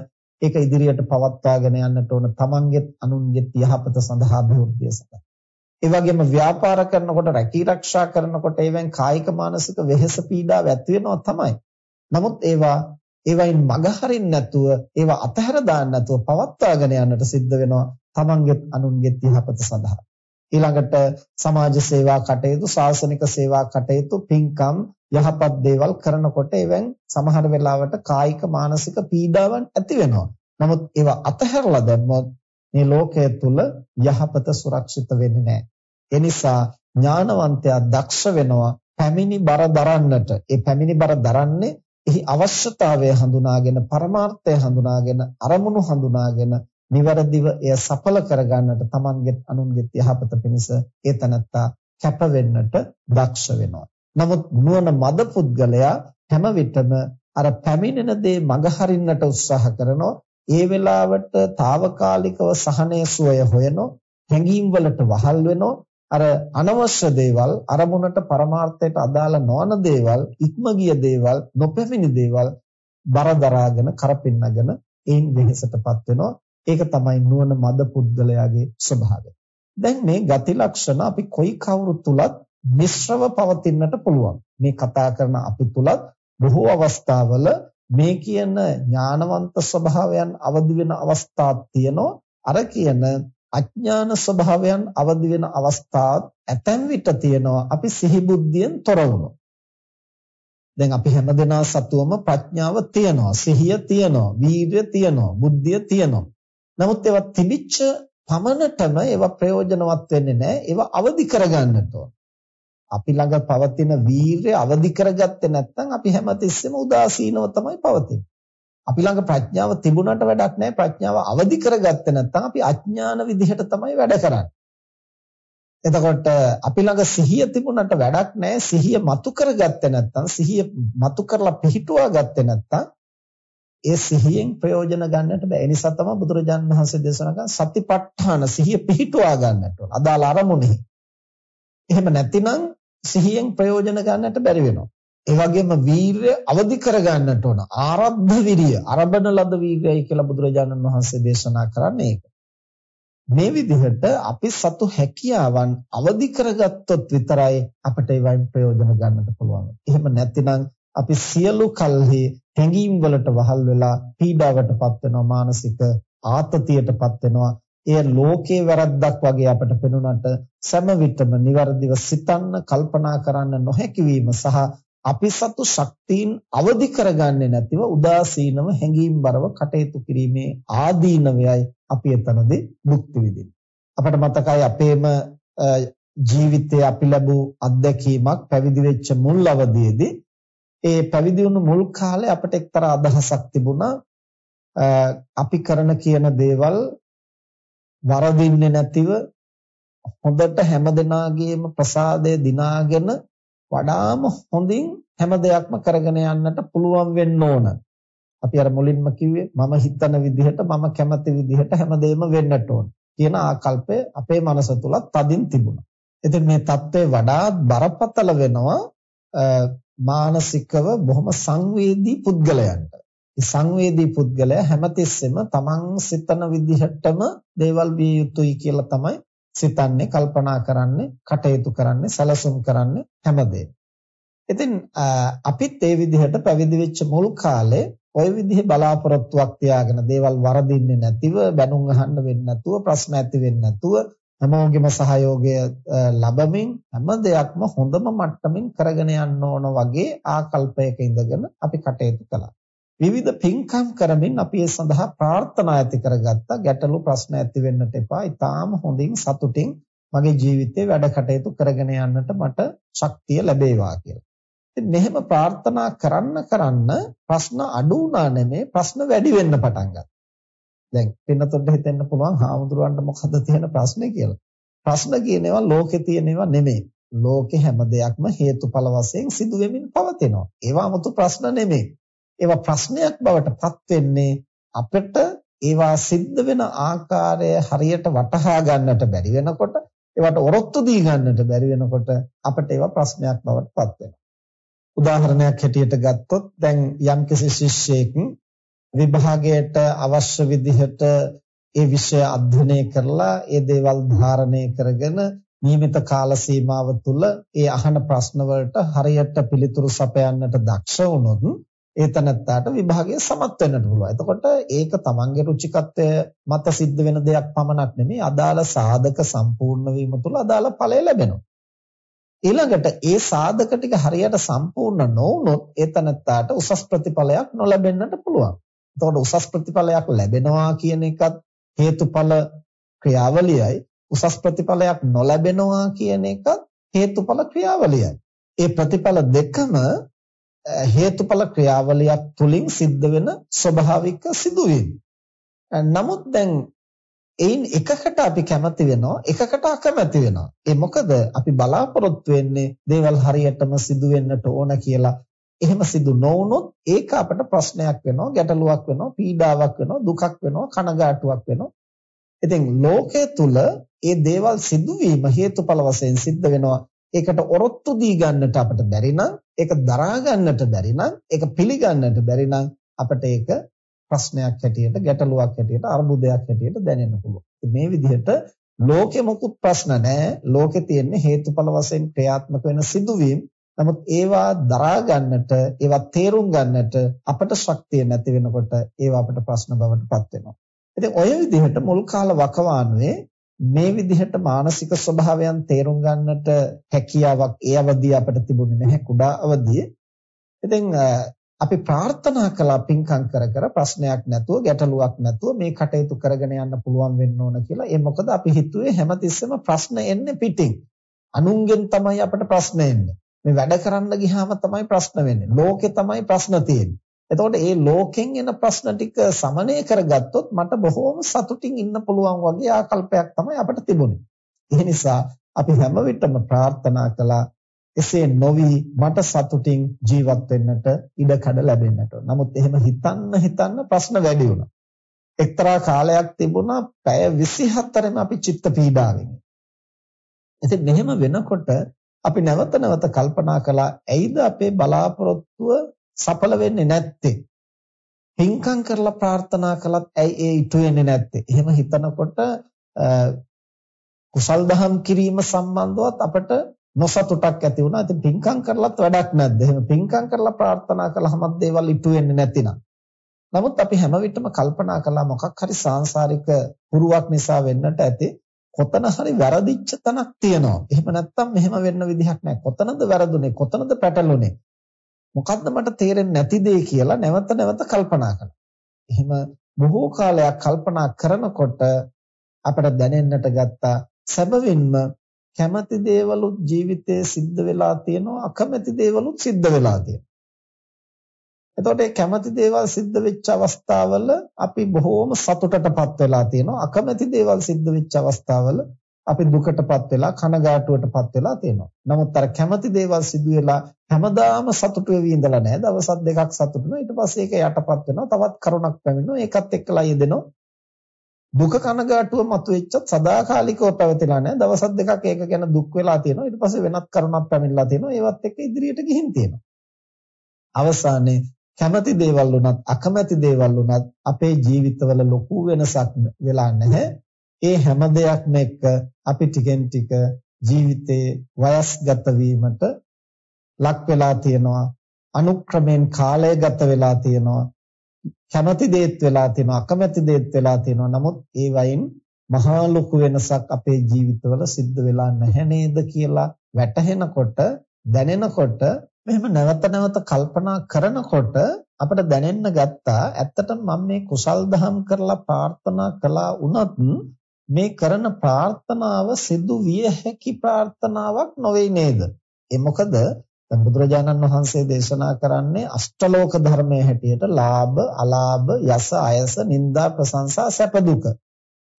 ඒක ඉදිරියට පවත්වාගෙන යන්නට ඕන තමන්ගෙත් අනුන්ගෙත් යහපත සඳහා අභිවෘද්ධිය සඳහා. ඒ වගේම ව්‍යාපාර කරනකොට රැකී ආරක්ෂා කරනකොට ඒවෙන් කායික මානසික වෙහෙස පීඩාව ඇති වෙනවා තමයි. නමුත් ඒවා ඒවයින් මග හරින්න නැතුව ඒවා අතහැර දාන්න නැතුව පවත්වාගෙන යන්නට සිද්ධ වෙනවා තමන්ගෙත් අනුන්ගෙත් යහපත සඳහා. ඊළඟට සමාජ සේවා කටයුතු, ශාසනික සේවා කටයුතු, පින්කම් යහපත් දේවල් කරනකොට එවෙන් සමහර වෙලාවට කායික මානසික පීඩාවන් ඇති වෙනවා. නමුත් ඒවා අතහැරලා දැම්මොත් මේ ලෝකය තුල යහපත සුරක්ෂිත වෙන්නේ නැහැ. ඒ නිසා ඥානවන්තයා දක්ෂ වෙනවා පැමිණි බර දරන්නට. ඒ පැමිණි බර දරන්නේ එහි අවශ්‍යතාවය හඳුනාගෙන, පරමාර්ථය හඳුනාගෙන, අරමුණු හඳුනාගෙන නිවැරදිව එය සඵල කරගන්නට Tamanget අනුන්ගෙත් යහපත පිණිස ඒ තනත්තා කැප වෙන්නට දක්ෂ වෙනවා. නමුත් නුවණ මද පුද්ගලයා හැම විටම අර පැමිණෙන දේ මගහරින්නට උත්සාහ කරනවා. ඒ වෙලාවට తాවකාලිකව සහනය සුවය හොයනෝ හැඟීම් වලට වහල් වෙනෝ අර අනවශ්‍ය දේවල් අරමුණට පරමාර්ථයට අදාළ නොවන දේවල් ඉක්ම ගිය දේවල් නොපැමිණි දේවල් බර දරාගෙන කරපින්නගෙන ඒන් වෙහෙසටපත් වෙනවා ඒක තමයි නුවණ මද පුද්ගලයාගේ ස්වභාවය දැන් මේ ගති ලක්ෂණ අපි කොයි කවුරු තුලත් මිශ්‍රව පවතින්නට පුළුවන්. මේ කතා කරන අපි තුලත් බොහෝ අවස්ථාවල මේ කියන ඥානවන්ත ස්වභාවයන් අවදි වෙන අවස්ථාත් තියෙනවා. අර කියන අඥාන ස්වභාවයන් අවදි වෙන අවස්ථාත් ඇතැම් විට තියෙනවා. අපි සිහි බුද්ධියෙන් තොර වුණොත්. දැන් අපි හැමදෙනා සතුවම ප්‍රඥාව තියනවා, සිහිය තියනවා, වීර්ය තියනවා, බුද්ධිය තියනවා. නමුත් ඒවා තිබිච්ච පමණටම ඒවා ප්‍රයෝජනවත් වෙන්නේ නැහැ. ඒවා අවදි කරගන්නට ඕන. අපි ළඟ පවතින වීරය අවදි කරගත්තේ නැත්නම් අපි හැමතිස්සෙම උදාසීනව තමයි පවතින්නේ. අපි ළඟ ප්‍රඥාව තිබුණාට වැඩක් නැහැ ප්‍රඥාව අවදි කරගත්තේ නැත්නම් අපි අඥාන විදිහට තමයි වැඩ කරන්නේ. එතකොට අපි ළඟ සිහිය තිබුණාට වැඩක් නැහැ සිහිය මතු කරගත්තේ නැත්නම් සිහිය මතු කරලා පිහිටුවා ගත්තේ නැත්නම් ඒ සිහියෙන් ප්‍රයෝජන ගන්නට බෑ. ඒ නිසා තමයි බුදුරජාණන් වහන්සේ දේශනා කරන සතිපට්ඨාන සිහිය පිහිටුවා ගන්නට ඕන. අදාළ අරමුණෙහි. එහෙම නැතිනම් සිහියෙන් ප්‍රයෝජන ගන්නට බැරි වෙනවා. ඒ වගේම වීරය අවදි කර ගන්නට ඕන. ආරද්ධ විරිය, අරබන ලද වීරයයි කියලා බුදුරජාණන් වහන්සේ දේශනා කරන්නේ ඒක. මේ විදිහට අපි සතු හැකියාවන් අවදි කරගත්තොත් විතරයි අපිට ඒවයින් ප්‍රයෝජන ගන්නට පුළුවන්. එහෙම නැතිනම් අපි සියලු කල්හි හැඟීම් වලට වහල් වෙලා පීඩාවටපත් වෙනවා මානසික ආතතියටපත් වෙනවා එය ලෝකේ වැරද්දක් වගේ අපට පෙනුනට සෑම විටම નિවර්දිව සිතන්න කල්පනා කරන්න නොහැකි සහ අපි සතු ශක්තියින් අවදි කරගන්නේ නැතිව උදාසීනව හැඟීම් බරව කටයුතු කිරීමේ ආදීනවයයි අපි එතනදී භුක්ති විඳින්නේ. අපට මතකයි අපේම ජීවිතයේ අපි ලැබූ අත්දැකීමක් පැවිදි වෙච්ච මුල් අවදියේදී ඒ පැවිදි වුණු මුල් කාලේ අපට එක්තරා අදහසක් තිබුණා අපි කරන කියන දේවල් වරදින්නේ නැතිව හොඳට හැමදෙනාගේම ප්‍රසාදය දිනාගෙන වඩාම හොඳින් හැම දෙයක්ම කරගෙන යන්නට පුළුවන් වෙන්න ඕන. අපි අර මුලින්ම කිව්වේ මම හිතන විදිහට මම කැමති විදිහට හැමදේම වෙන්නට ඕන කියන ආකල්පය අපේ මනස තුලත් තදින් තිබුණා. ඉතින් මේ தත්ත්වය වඩාත් බරපතල වෙනවා මානසිකව බොහොම සංවේදී පුද්ගලයන්ට. මේ සංවේදී පුද්ගලයා හැමතිස්සෙම තමන් සිතන විදිහටම දේවල් විය යුතුයි කියලා තමයි සිතන්නේ, කල්පනා කරන්නේ, කටයුතු කරන්නේ, සැලසුම් කරන්නේ හැමදේම. ඉතින් අපිත් ඒ විදිහට පැවිදි වෙච්ච මුල් කාලේ ওই විදිහේ බලාපොරොත්තුවක් තියාගෙන දේවල් වරදින්නේ නැතිව, බැනුම් අහන්න වෙන්නේ නැතුව, ප්‍රශ්න ඇති වෙන්නේ නැතුව හැමෝගෙම සහයෝගය ලැබමින් හැම දෙයක්ම හොඳම මට්ටමින් කරගෙන යන්න ඕන වගේ ආකල්පයක ඉඳගෙන අපි කටයුතු කළා. විවිධ පින්කම් කරමින් අපි ඒ සඳහා ප්‍රාර්ථනා ඇති කරගත්තා ගැටලු ප්‍රශ්න ඇති වෙන්නට එපා. ඊටාම හොඳින් සතුටින් මගේ ජීවිතේ වැඩ කටයුතු කරගෙන යන්නට මට ශක්තිය ලැබේවා කියලා. ඉතින් මෙහෙම ප්‍රාර්ථනා කරන්න කරන්න ප්‍රශ්න අඩු වුණා නෙමේ ප්‍රශ්න වැඩි වෙන්න පටන් ගත්තා. දැන් පින්නතොට හිතෙන්න පුළුවන් හාමුදුරුවන්ට මොකද්ද තියෙන ප්‍රශ්නේ කියලා. ප්‍රශ්න කියන ඒවා ලෝකේ තියෙන ඒවා නෙමෙයි. ලෝකේ හැම දෙයක්ම හේතුඵල වශයෙන් සිදු වෙමින් පවතිනවා. ඒවා 아무තු ප්‍රශ්න නෙමෙයි. ඒවා ප්‍රශ්නයක් බවට පත් වෙන්නේ අපිට ඒවා සිද්ධ වෙන ආකාරය හරියට වටහා ගන්නට බැරි වෙනකොට ඒවට ඔරොත්තු දී ගන්නට බැරි වෙනකොට අපිට ඒවා ප්‍රශ්නයක් බවට පත් වෙනවා. උදාහරණයක් හැටියට ගත්තොත් දැන් යම්කිසි ශිෂ්‍යයෙක් විභාගයට අවශ්‍ය විදිහට ඒ විෂය අධ්‍යයනය කරලා ඒ දේවල් ධාරණය කරගෙන නියමිත කාල සීමාව තුළ ඒ අහන ප්‍රශ්න වලට හරියට පිළිතුරු සපයන්නට දක්ෂ වුණොත් ඒ තනත්තාට විභාගය සමත් වෙන්නට පුළුවන්. එතකොට ඒක තමන්ගේ රුචිකත්වය මත සිද්ධ වෙන දෙයක් පමණක් නෙමෙයි අදාළ සාධක සම්පූර්ණ වීම තුළ අදාළ ඵලය ලැබෙනවා. ඊළඟට ඒ සාධක ටික හරියට සම්පූර්ණ නොවුනොත් ඒ තනත්තාට උසස් ප්‍රතිඵලයක් නොලැබෙන්නට පුළුවන්. එතකොට උසස් ප්‍රතිඵලයක් ලැබෙනවා කියන එකත් හේතුඵල ක්‍රියාවලියයි උසස් ප්‍රතිඵලයක් නොලැබෙනවා කියන එකත් හේතුඵල ක්‍රියාවලියයි. ඒ ප්‍රතිඵල දෙකම හේතුඵල ක්‍රියාවලියක් තුලින් සිද්ධ වෙන ස්වභාවික සිදුවීම්. නමුත් දැන් එයින් එකකට අපි කැමති වෙනවා එකකට අකමැති වෙනවා. ඒ මොකද අපි බලාපොරොත්තු වෙන්නේ දේවල් හරියටම සිදු වෙන්නට ඕන කියලා. එහෙම සිදු නොවුනොත් ඒක අපට ප්‍රශ්නයක් වෙනවා, ගැටලුවක් වෙනවා, පීඩාවක් වෙනවා, දුකක් වෙනවා, කනගාටුවක් වෙනවා. ඉතින් ලෝකයේ තුල මේ දේවල් සිදුවීම හේතුඵල වශයෙන් සිද්ධ වෙනවා. ඒකට ඔරොත්තු දී ගන්නට අපිට බැරි නම්, ඒක දරා ගන්නට බැරි නම්, ඒක පිළිගන්නට බැරි නම් අපිට ඒක ප්‍රශ්නයක් හැටියට ගැටලුවක් හැටියට අර්බුදයක් හැටියට දැනෙන්න පුළුවන්. මේ විදිහට ලෝකෙ මොකුත් ප්‍රශ්න නැහැ. ලෝකෙ තියෙන්නේ හේතුඵල වශයෙන් ක්‍රියාත්මක වෙන සිදුවීම්. නමුත් ඒවා දරා ගන්නට, ඒවා තේරුම් ගන්නට අපට ශක්තිය නැති වෙනකොට ඒවා අපට ප්‍රශ්න බවට පත් වෙනවා. ඉතින් ඔය විදිහට මුල් කාල වකවානුවේ මේ විදිහට මානසික ස්වභාවයන් තේරුම් ගන්නට හැකියාවක් ඒ අවදී අපිට තිබුණේ නැහැ කුඩා අවදියේ. ඉතින් අපි ප්‍රාර්ථනා කළා පින්කම් කර කර ප්‍රශ්නයක් නැතුව ගැටලුවක් නැතුව මේ කටයුතු කරගෙන යන්න පුළුවන් වෙන්න ඕන කියලා. ඒ මොකද අපි හිතුවේ හැමතිස්සෙම ප්‍රශ්න එන්නේ පිටින්. අනුන්ගෙන් තමයි අපිට ප්‍රශ්න එන්නේ. මේ වැඩ කරන්න ගියාම තමයි ප්‍රශ්න වෙන්නේ. ලෝකේ තමයි ප්‍රශ්න තියෙන්නේ. එතකොට මේ ලෝකෙන් එන ප්‍රශ්න ටික සමනය කරගත්තොත් මට බොහෝම සතුටින් ඉන්න පුළුවන් වගේ ආකල්පයක් තමයි අපිට තිබුණේ. ඒ නිසා අපි හැම විටම ප්‍රාර්ථනා කළා එසේ නොවි මට සතුටින් ජීවත් වෙන්නට ඉඩ කඩ ලැබෙන්නට. නමුත් එහෙම හිතන්න හිතන්න ප්‍රශ්න වැඩි වුණා. එක්තරා කාලයක් තිබුණා පැය 24ම අපි චිත්ත පීඩාවෙන්. ඉතින් මෙහෙම වෙනකොට අපි නැවත නැවත කල්පනා කළා ඇයිද අපේ බලාපොරොත්තුව සඵල වෙන්නේ නැත්තේ? පින්කම් කරලා ප්‍රාර්ථනා කළත් ඇයි ඒ ඉටු වෙන්නේ නැත්තේ? එහෙම හිතනකොට කුසල් දහම් කිරීම සම්බන්ධවත් අපට නොසතුටක් ඇති වුණා. ඉතින් පින්කම් කරලත් වැඩක් නැද්ද? එහෙම පින්කම් කරලා ප්‍රාර්ථනා කළාම දේවල් ඉටු වෙන්නේ නැතිනම්. නමුත් අපි හැම විටම කල්පනා කළා මොකක් හරි සාංශාරික පුරුවක් නිසා වෙන්නට ඇති කොතන හරි වැරදිච්ච තැනක් තියෙනවා. එහෙම නැත්නම් මෙහෙම වෙන්න විදිහක් නැහැ. කොතනද වැරදුනේ? කොතනද පැටළුනේ? මොකද්ද මට තේරෙන්නේ නැති දේ කියලා නැවත නැවත කල්පනා කළා. එහෙම බොහෝ කාලයක් කල්පනා කරනකොට අපට දැනෙන්නට ගත්තා සැබවින්ම කැමති දේවලුත් ජීවිතයේ සිද්ධ වෙලා තියෙනවා අකමැති දේවලුත් සිද්ධ වෙලා තියෙනවා. එතකොට මේ කැමති දේවල් සිද්ධ වෙච්ච අවස්ථාවල අපි බොහෝම සතුටටපත් වෙලා තියෙනවා අකමැති දේවල් සිද්ධ වෙච්ච අවස්ථාවල අපි දුකටපත් වෙලා කනගාටුවටපත් වෙලා තියෙනවා. නමුත් අර කැමති දේවල් සිදු වෙලා හැමදාම සතුටු වෙවි ඉඳලා නැහැ. දවස් දෙකක් සතුටු වෙනවා. ඊට පස්සේ ඒක යටපත් වෙනවා. තවත් කරුණක් පැමිණෙනවා. ඒකත් එක්කලා යෙදෙනවා. දුක කනගාටුව මතුවෙච්චත් සදාකාලිකව පැවතිලා නැහැ. දවස් දෙකක් ඒක ගැන දුක් වෙලා තියෙනවා. ඊට පස්සේ වෙනත් කරුණක් පැමිණලා තියෙනවා. ඒවත් එක්ක ඉදිරියට ගිහින් තියෙනවා. අවසානයේ කැමති දේවල් වුණත් අකමැති දේවල් වුණත් අපේ ජීවිතවල ලොකු වෙනසක් වෙලා නැහැ. ඒ හැම දෙයක්ම එක්ක අපි ටිකෙන් ටික ජීවිතේ වයස්ගත වීමට ලක් වෙලා තියෙනවා. අනුක්‍රමෙන් කාලය ගත වෙලා තියෙනවා. කැමති දේත් වෙලා තියෙනවා අකමැති දේත් වෙලා තියෙනවා නමුත් ඒ වයින් මහා ලොකු වෙනසක් අපේ ජීවිතවල සිද්ධ වෙලා නැහැ නේද කියලා වැටහෙනකොට දැනෙනකොට මෙහෙම නැවත නැවත කල්පනා කරනකොට අපිට දැනෙන්න ගත්තා ඇත්තටම මම මේ කුසල් දහම් කරලා ප්‍රාර්ථනා කළා වුණත් මේ කරන ප්‍රාර්ථනාව සිදු විය හැකි ප්‍රාර්ථනාවක් නොවේ නේද? ඒ මොකද බුදුරජාණන් වහන්සේ දේශනා කරන්නේ අෂ්ටලෝක ධර්මයේ හැටියට ලාභ, අලාභ, යස, අයස, නිന്ദා, ප්‍රශංසා, සැප දුක.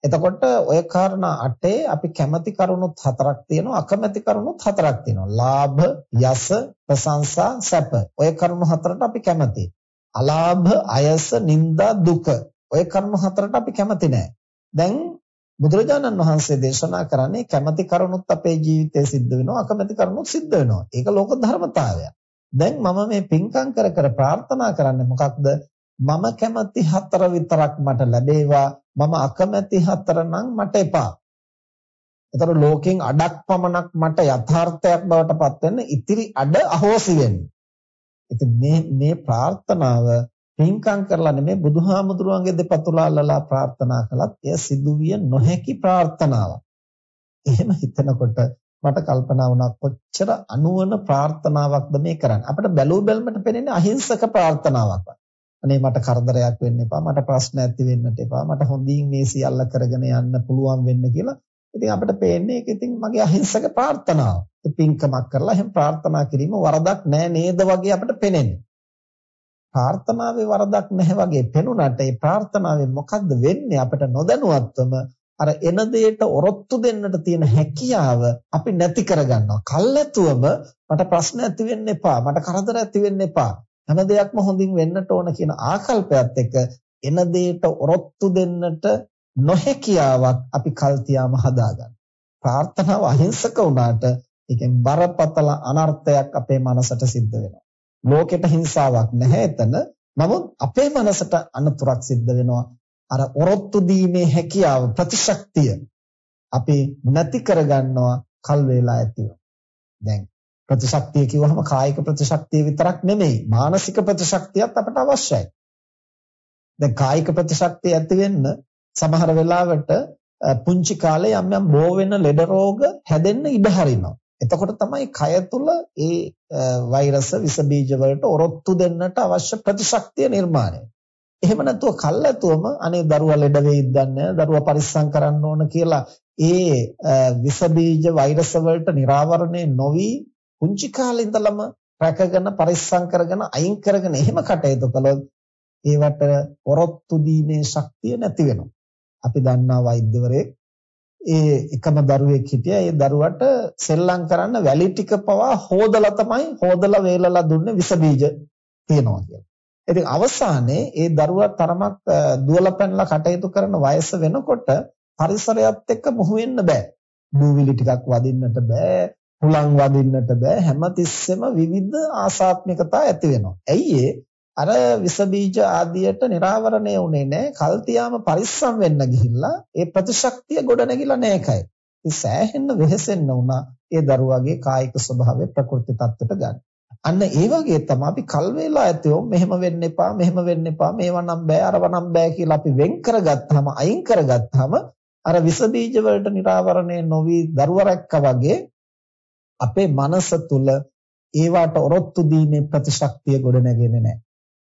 එතකොට ඔය කාරණා අටේ අපි කැමැති කරුණුත් හතරක් තියෙනවා, අකමැති කරුණුත් හතරක් තියෙනවා. ලාභ, යස, ප්‍රශංසා, සැප. ඔය කරුණු හතරට අපි කැමැතියි. අලාභ, අයස, නිന്ദා, දුක. ඔය කරුණු හතරට අපි කැමති නැහැ. දැන් බුදුරජාණන් වහන්සේ දේශනා කරන්නේ කැමැති කරුණුත් අපේ ජීවිතේ සිද්ධ වෙනවා අකමැති කරුණුත් සිද්ධ වෙනවා. ඒක ලෝක ධර්මතාවයක්. දැන් මම මේ පින්කම් කර කර ප්‍රාර්ථනා කරන්නේ මොකක්ද? මම කැමති හතර විතරක් මට ලැබේවා මම අකමැති හතර නම් මට එපා. ඒතර ලෝකෙන් අඩක් පමණක් මට යථාර්ථයක් බවට පත් වෙන්න ඉතිරි අඩ අහෝසි වෙන්න. ඉතින් මේ මේ ප්‍රාර්ථනාව පින්කම් කරලා නෙමෙයි බුදුහාමුදුරුවන්ගේ දෙපතුලාලලා ප්‍රාර්ථනා කළත් එය සිදුවිය නොහැකි ප්‍රාර්ථනාවක්. එහෙම හිතනකොට මට කල්පනා වුණා කොච්චර අනුවන ප්‍රාර්ථනාවක්ද මේ කරන්නේ. අපිට බැලූ බැලමට පෙනෙන්නේ අහිංසක ප්‍රාර්ථනාවක්. අනේ මට කරදරයක් වෙන්න එපා මට ප්‍රශ්න ඇති වෙන්නට එපා මට හොඳින් මේ සියල්ල කරගෙන යන්න පුළුවන් වෙන්න කියලා ඉතින් අපිට පේන්නේ ඒක ඉතින් මගේ අහිංසක ප්‍රාර්ථනාව. ඉතින් පින්කමක් කරලා එහෙම ප්‍රාර්ථනා කිරීම වරදක් නෑ නේද වගේ අපිට පේන්නේ. ප්‍රාර්ථනාවේ වරදක් නැහැ වගේ පෙනුනට ඒ ප්‍රාර්ථනාවෙන් මොකද්ද වෙන්නේ අපිට නොදැනුවත්වම අර එන දෙයට ඔරොත්තු දෙන්නට තියෙන හැකියාව අපි නැති කරගන්නවා. කල්ැතුවම මට ප්‍රශ්න ඇති වෙන්න එපා. මට කරදර ඇති වෙන්න එපා. හැම දෙයක්ම හොඳින් වෙන්නට ඕන කියන ආකල්පයත් එක්ක එන දෙයට ඔරොත්තු දෙන්නට නොහැකියාවක් අපි කල් තියාම හදාගන්න. ප්‍රාර්ථනාව අහිංසක වුණාට ඒකෙන් බරපතල අනර්ථයක් අපේ මනසට සිද්ධ වෙනවා. ලෝකෙට හිංසාවක් නැහැ එතන. නමුත් අපේ මනසට අනතුරක් සිද්ධ වෙනවා. අර ඔරොත්තු දීමේ හැකියාව ප්‍රතිශක්තිය අපි නැති කරගන්නවා කල් වේලා ඇතිව. දැන් ප්‍රතිශක්තිය කිව්වහම කායික ප්‍රතිශක්තිය විතරක් නෙමෙයි මානසික ප්‍රතිශක්තියත් අපට අවශ්‍යයි. දැන් කායික ප්‍රතිශක්තිය ඇති වෙන්න සමහර වෙලාවට පුංචි කාලේ යම් යම් බෝ වෙන ලෙඩ රෝග හැදෙන්න ඉඩ හරිනවා. එතකොට තමයි කය තුල ඒ වෛරස විස බීජ වලට ඔරොත්තු දෙන්නට අවශ්‍ය ප්‍රතිශක්තිය නිර්මාණය. එහෙම නැතුව කල්ැතුවම අනේ දරුවා ලෙඩ වෙයිද දන්නේ දරුවා පරිස්සම් කරන්න ඕන කියලා ඒ විස බීජ වෛරස වලට निराවරණය නොවි පුංචි කාලේ ඉඳලම රැකගෙන පරිස්සම් කරගෙන අයින් කරගෙන එහෙම කටයුතු කළොත් ඒවට ඔරොත්තු දීමේ ශක්තිය නැති වෙනවා. අපි දන්නා වෛද්‍යවරයෙක් ඒ එකම දරුවෙක් හිටියා. ඒ දරුවට සෙල්ලම් කරන්න වැලි ටික පවා හොදලා තමයි හොදලා වේලලා දුන්නේ විස බීජ තියනවා කියලා. ඉතින් අවසානයේ ඒ දරුවා තරමක් දුවලා පැනලා කටයුතු කරන වයස වෙනකොට පරිසරයත් එක්ක මුහු වෙන්න බෑ. දූවිලි ටිකක් වදින්නට බෑ. හුලං වදින්නට බෑ හැමතිස්සෙම විවිධ ආසාත්මිකතා ඇති වෙනවා. ඇයි අර විස බීජ ආදියට निराවරණය වුණේ නැහැ. කල්තියාම පරිස්සම් වෙන්න ගිහිල්ලා ඒ ප්‍රතිශක්තිය ගොඩනැගිලා නැහැ සෑහෙන්න වෙහෙසෙන්න වුණා ඒ දරුවාගේ කායික ස්වභාවය ප්‍රකෘති තත්ත්වයට ගන්න. අන්න ඒ වගේ තමයි අපි කල් වේලා ඇතෝ මෙහෙම වෙන්න එපා මෙහෙම වෙන්න එපා මේවා නම් බෑ අරව නම් බෑ කියලා අපි වෙන් කරගත්තාම අයින් කරගත්තාම අර විස බීජ වලට निराවරණය නොවි දරුවරැක්කා වගේ අපේ මනස තුල ඒවට ඔරොත්තු දීමේ ප්‍රතිශක්තිය ගොඩ නැගෙන්නේ නැහැ.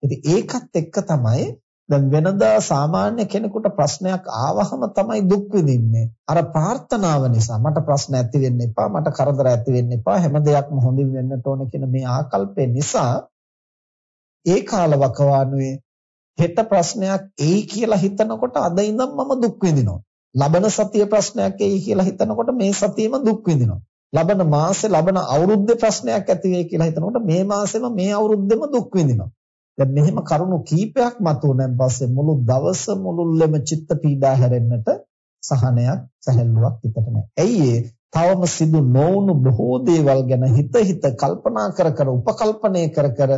ඉතින් ඒකත් එක්ක තමයි දැන් වෙනදා සාමාන්‍ය කෙනෙකුට ප්‍රශ්නයක් ආවහම තමයි දුක් විඳින්නේ. අර ප්‍රාර්ථනාව නිසා මට ප්‍රශ්න ඇති වෙන්න එපා, මට කරදර ඇති වෙන්න එපා, හැම දෙයක්ම හොඳින් වෙන්නට ඕන කියන මේ ආකල්පය නිසා ඒ කාලවකවානුවේ හෙට ප්‍රශ්නයක් එයි කියලා හිතනකොට අද ඉඳන් මම දුක් විඳිනවා. ලබන සතිය ප්‍රශ්නයක් එයි කියලා හිතනකොට මේ සතියෙම දුක් විඳිනවා. ලබන මාසේ ලබන අවුරුද්දේ ප්‍රශ්නයක් ඇති වෙයි කියලා හිතනකොට මේ මාසෙම මේ අවුරුද්දෙම දුක් විඳිනවා. දැන් මෙහෙම කරුණු කීපයක් මතුවෙනන් පස්සේ මුළු දවස මුළුල්ලෙම චිත්ත පීඩා හැරෙන්නට සහනයක් සැහැල්ලුවක් හිතට නැහැ. ඇයි තවම සිදු නොවුණු බොහෝ දේවල් ගැන හිත හිත කල්පනා කර කර උපකල්පනය කර කර